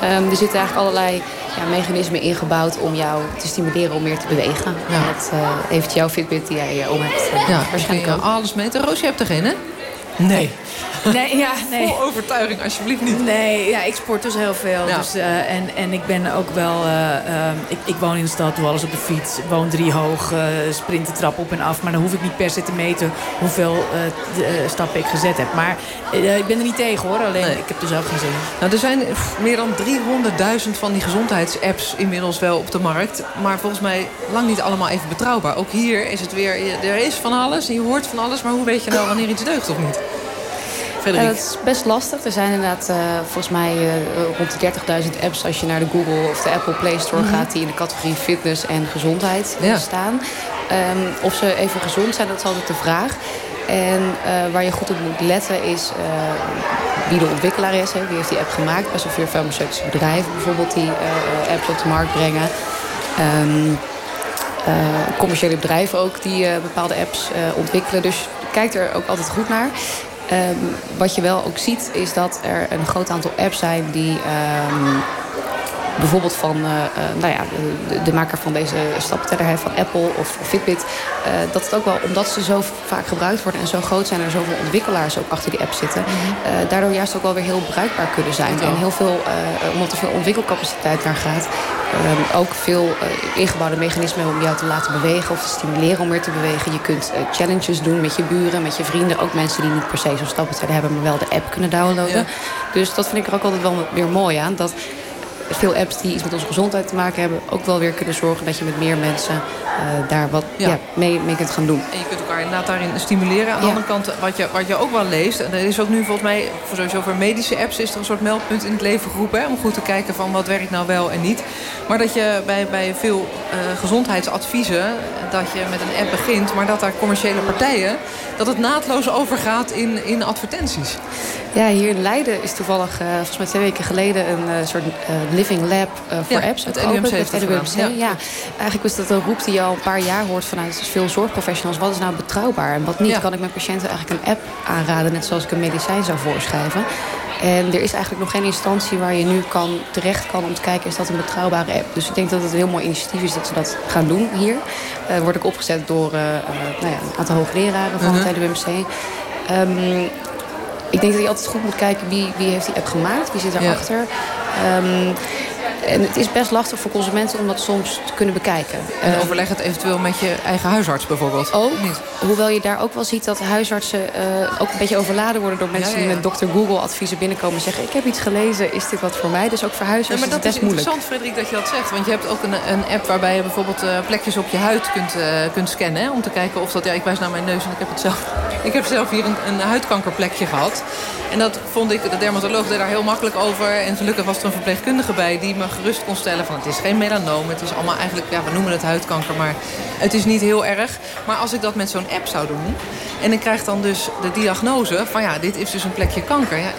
ehm, er zitten eigenlijk allerlei ja, mechanismen ingebouwd om jou te stimuleren om meer te bewegen. En dat eh, heeft jouw Fitbit die jij eh, om hebt eh, Ja, waarschijnlijk ook. je alles meten. Roos, je hebt er geen, hè? Nee. Nee, ja, *laughs* nee. Vol overtuiging, alsjeblieft niet. Nee, ja, ik sport dus heel veel. Ja. Dus, eh, en, en ik ben ook wel... eh, eh, ik, ik woon in de stad, doe alles op de fiets. Ik woon drie hoog, eh sprint de trap op en af. Maar dan hoef ik niet per se te meten hoeveel de, stappen ik gezet heb. Maar ik ben er niet tegen hoor. Alleen ik heb er zelf geen zin in. Nou, er zijn meer dan 300.000 van die gezondheidsapps inmiddels wel op de markt. Maar volgens mij lang niet allemaal even betrouwbaar. Ook hier is het weer, er is van alles en je hoort van alles. Maar hoe weet je nou wanneer iets deugt of niet? Ja, Frederik. dat is best lastig. Er zijn inderdaad eh, volgens mij eh, rond de 30.000 apps als je naar de Google of de Apple Play Store Mhm. gaat... die in de categorie fitness en gezondheid eh, Ja. staan. Ehm, of ze even gezond zijn, dat is altijd de vraag. En eh, waar je goed op moet letten is eh, wie de ontwikkelaar is. Hè. Wie heeft die app gemaakt? Best wel veel farmaceutische bedrijven bijvoorbeeld die eh, apps op de markt brengen. Ehm, eh, commerciële bedrijven ook die eh, bepaalde apps eh, ontwikkelen. Dus kijk er ook altijd goed naar. Ehm, wat je wel ook ziet is dat er een groot aantal apps zijn die... ehm, bijvoorbeeld van eh, eh, nou ja, de, de maker van deze stappenteller, van Apple of Fitbit... eh, dat het ook wel, omdat ze zo vaak gebruikt worden en zo groot zijn... en er zoveel ontwikkelaars ook achter die app zitten... eh, daardoor juist ook wel weer heel bruikbaar kunnen zijn. En heel veel, omdat er veel ontwikkelcapaciteit naar gaat... eh, ook veel eh, ingebouwde mechanismen om jou te laten bewegen... of te stimuleren om weer te bewegen. Je kunt eh, challenges doen met je buren, met je vrienden. Ook mensen die niet per se zo'n stappenteller hebben... maar wel de app kunnen downloaden. Ja. Dus dat vind ik er ook altijd wel weer mooi aan. Dat veel apps die iets met onze gezondheid te maken hebben... ook wel weer kunnen zorgen dat je met meer mensen eh, daar wat Ja. ja. mee, mee kunt gaan doen. En je kunt elkaar inderdaad daarin stimuleren. Aan de Ja. andere kant, wat je, wat je ook wel leest... en er is ook nu volgens mij, voor sowieso voor medische apps... is er een soort meldpunt in het leven geroepen... Hè, om goed te kijken van wat werkt nou wel en niet. Maar dat je bij, bij veel eh, gezondheidsadviezen... dat je met een app begint... maar dat daar commerciële partijen... dat het naadloos overgaat in, in advertenties. Ja, hier in Leiden is toevallig uh, volgens mij twee weken geleden een uh, soort uh, living lab voor ja, apps. Het LUMC het LUMC, ja. ja. Eigenlijk is dat een roep die je al een paar jaar hoort vanuit veel zorgprofessionals. Wat is nou betrouwbaar en wat niet? Kan ik mijn patiënten eigenlijk een app aanraden, net zoals ik een medicijn zou voorschrijven? En er is eigenlijk nog geen instantie waar je nu kan, terecht kan om te kijken... is dat een betrouwbare app. Dus ik denk dat het een heel mooi initiatief is dat ze dat gaan doen hier. Uh, word ik opgezet door uh, uh, nou ja, een aantal hoogleraren van het LUMC. Um, ik denk dat je altijd goed moet kijken wie, wie heeft die app gemaakt, wie zit erachter. Ja. Um, en het is best lastig voor consumenten om dat soms te kunnen bekijken. En overleg het eventueel met je eigen huisarts bijvoorbeeld. Ook. Niet. Hoewel je daar ook wel ziet dat huisartsen uh, ook een beetje overladen worden... door mensen ja, ja, ja. die met Dr. Google adviezen binnenkomen en zeggen... ik heb iets gelezen, is dit wat voor mij? Dus ook voor huisartsen maar is het best moeilijk. Dat is interessant, Frederik, dat je dat zegt. Want je hebt ook een, een app waarbij je bijvoorbeeld uh, plekjes op je huid kunt, uh, kunt scannen. Hè, om te kijken of dat... Ja, ik wijs naar mijn neus en ik heb het zelf... *laughs* Ik heb zelf hier een, een huidkankerplekje gehad. En dat vond ik, de dermatoloog deed daar heel makkelijk over. En gelukkig was er een verpleegkundige bij die me gerust kon stellen van het is geen melanoom. Het is allemaal eigenlijk, ja, we noemen het huidkanker, maar het is niet heel erg. Maar als ik dat met zo'n app zou doen en ik krijg dan dus de diagnose van ja, dit is dus een plekje kanker. Ja,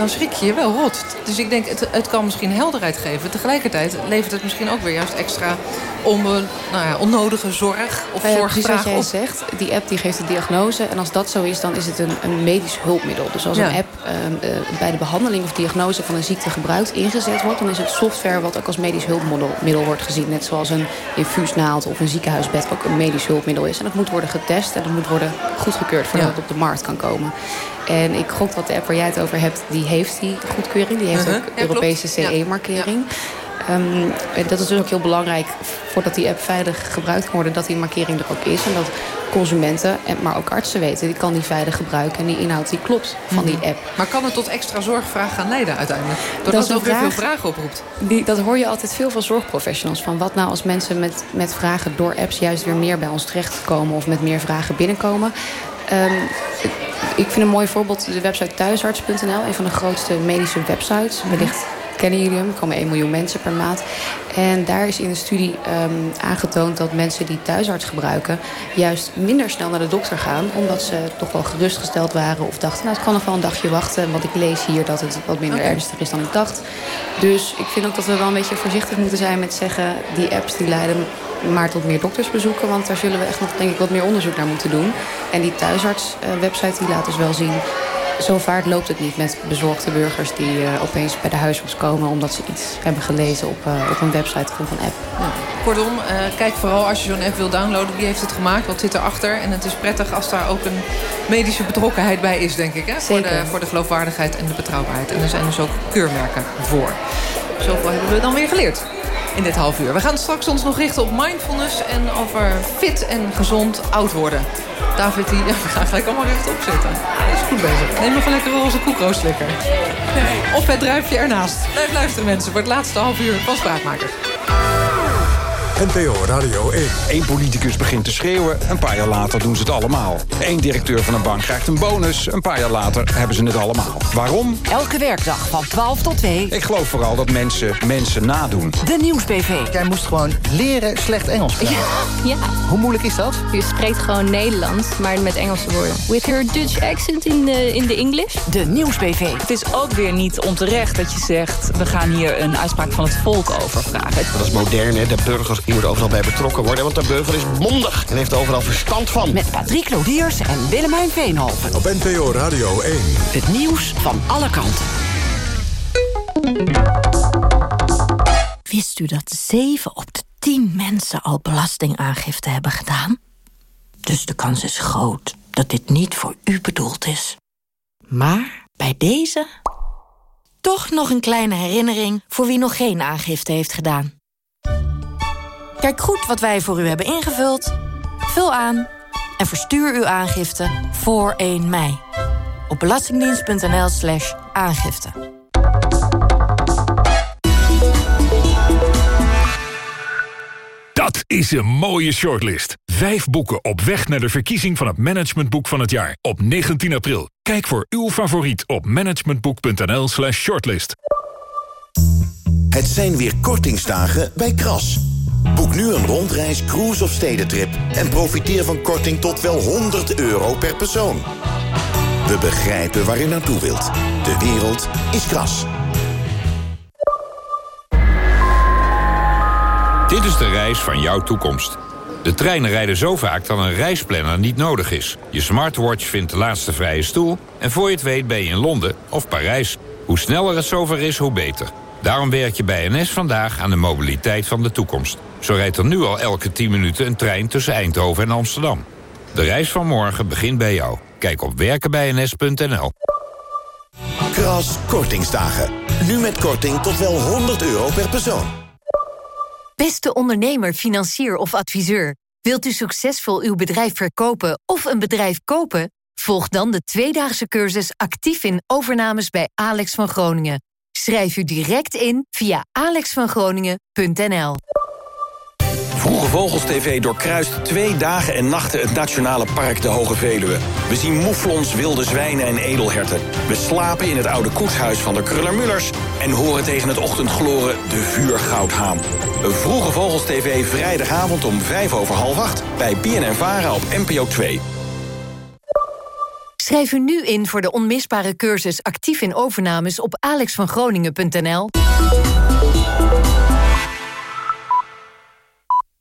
dan schrik je je wel rot. Dus ik denk, het, het kan misschien helderheid geven. Tegelijkertijd levert het misschien ook weer juist extra on, nou ja, onnodige zorg of ja, zorgvraag wat jij op. zegt, die app die geeft de diagnose. En als dat zo is, dan is het een, een medisch hulpmiddel. Dus als Ja. een app uh, uh, bij de behandeling of diagnose van een ziekte gebruikt, ingezet wordt... dan is het software wat ook als medisch hulpmiddel middel wordt gezien. Net zoals een infuusnaald of een ziekenhuisbed ook een medisch hulpmiddel is. En dat moet worden getest en dat moet worden goedgekeurd voordat het op de markt kan komen. En ik gok dat de app waar jij het over hebt, die heeft die goedkeuring. Die heeft Mhm. ook Ja, Europese klopt. Ja. CE-markering. Um, dat is dus ook heel belangrijk voordat die app veilig gebruikt kan worden... dat die markering er ook is. En dat consumenten, en maar ook artsen weten... die kan die veilig gebruiken en die inhoud die klopt van die app. Maar kan het tot extra zorgvraag gaan leiden uiteindelijk? Doordat Dat is het ook weer veel vragen oproept. Die, dat hoor je altijd veel van zorgprofessionals. Van wat nou als mensen met, met vragen door apps... juist weer meer bij ons terechtkomen of met meer vragen binnenkomen... Um, ik vind een mooi voorbeeld de website thuisarts.nl. Een van de grootste medische websites. Wellicht kennen jullie hem. Er komen 1 miljoen mensen per maand. En daar is in een studie um, aangetoond dat mensen die thuisarts gebruiken... juist minder snel naar de dokter gaan. Omdat ze toch wel gerustgesteld waren of dachten... nou, het kan nog wel een dagje wachten. Want ik lees hier dat het wat minder ernstig is dan ik dacht. Dus ik vind ook dat we wel een beetje voorzichtig moeten zijn met zeggen... die apps die leiden maar tot meer doktersbezoeken. Want daar zullen we echt nog denk ik wat meer onderzoek naar moeten doen. En die thuisarts-website die laat dus wel zien... zo vaart loopt het niet met bezorgde burgers... die uh, opeens bij de huisarts komen... omdat ze iets hebben gelezen op, uh, op een website of een app. Kortom, uh, kijk vooral als je zo'n app wil downloaden. Wie heeft het gemaakt? Wat zit erachter? En het is prettig als daar ook een medische betrokkenheid bij is, denk ik. Hè? Voor, de, voor de geloofwaardigheid en de betrouwbaarheid. En er zijn dus ook keurmerken voor. Zoveel hebben we dan weer geleerd in dit half uur. We gaan straks ons nog richten op mindfulness en over fit en gezond oud worden. David, die, *laughs* we gaan gelijk allemaal rechtop zitten. Dat is goed bezig. Neem nog een lekkere roze koekrooslikker. Of het druifje ernaast. Blijf luisteren mensen voor het laatste half uur van Spraakmakers. NPO Radio 1. Eén politicus begint te schreeuwen, een paar jaar later doen ze het allemaal. Eén directeur van een bank krijgt een bonus, een paar jaar later hebben ze het allemaal. Waarom? Elke werkdag van 12 tot 2. Ik geloof vooral dat mensen mensen nadoen. De Nieuwsbv. Jij moest gewoon leren slecht Engels praten. *laughs* Ja. Hoe moeilijk is dat? Je spreekt gewoon Nederlands, maar met Engelse woorden. With her Dutch accent in the, in the English. De Nieuwsbv. Het is ook weer niet onterecht dat je zegt... we gaan hier een uitspraak van het volk over vragen. Dat is modern, hè? De burgers die moeten overal bij betrokken worden... want de burger is mondig en heeft overal verstand van. Met Patrick Lodiers en Willemijn Veenhoven. Op NPO Radio 1. Het nieuws van alle kanten. Wist u dat 7 op de 10 mensen al belastingaangifte hebben gedaan? Dus de kans is groot dat dit niet voor u bedoeld is. Maar bij deze... toch nog een kleine herinnering voor wie nog geen aangifte heeft gedaan. Kijk goed wat wij voor u hebben ingevuld. Vul aan en verstuur uw aangifte voor 1 mei. Op belastingdienst.nl slash aangifte. Dat is een mooie shortlist. Vijf boeken op weg naar de verkiezing van het managementboek van het jaar. Op 19 april. Kijk voor uw favoriet op managementboek.nl slash shortlist. Het zijn weer kortingsdagen bij Kras. Boek nu een rondreis, cruise of stedentrip... en profiteer van korting tot wel 100 euro per persoon. We begrijpen waar u naartoe wilt. De wereld is kras. Dit is de reis van jouw toekomst. De treinen rijden zo vaak dat een reisplanner niet nodig is. Je smartwatch vindt de laatste vrije stoel... en voor je het weet ben je in Londen of Parijs. Hoe sneller het zover is, hoe beter. Daarom werk je bij NS vandaag aan de mobiliteit van de toekomst. Zo rijdt er nu al elke 10 minuten een trein tussen Eindhoven en Amsterdam. De reis van morgen begint bij jou. Kijk op werkenbijns.nl. Kras Kortingsdagen. Nu met korting tot wel 100 euro per persoon. Beste ondernemer, financier of adviseur. Wilt u succesvol uw bedrijf verkopen of een bedrijf kopen? Volg dan de tweedaagse cursus actief in overnames bij Alex van Groningen. Schrijf u direct in via alexvangroningen.nl. Vroege Vogels TV doorkruist twee dagen en nachten het Nationale Park de Hoge Veluwe. We zien moeflons, wilde zwijnen en edelherten. We slapen in het oude koetshuis van de Kruller-Mullers... en horen tegen het ochtendgloren de vuurgoudhaan. Vroege Vogels TV vrijdagavond om vijf over half acht... bij BNN Vara op NPO 2. Schrijf u nu in voor de onmisbare cursus actief in overnames op alexvangroningen.nl.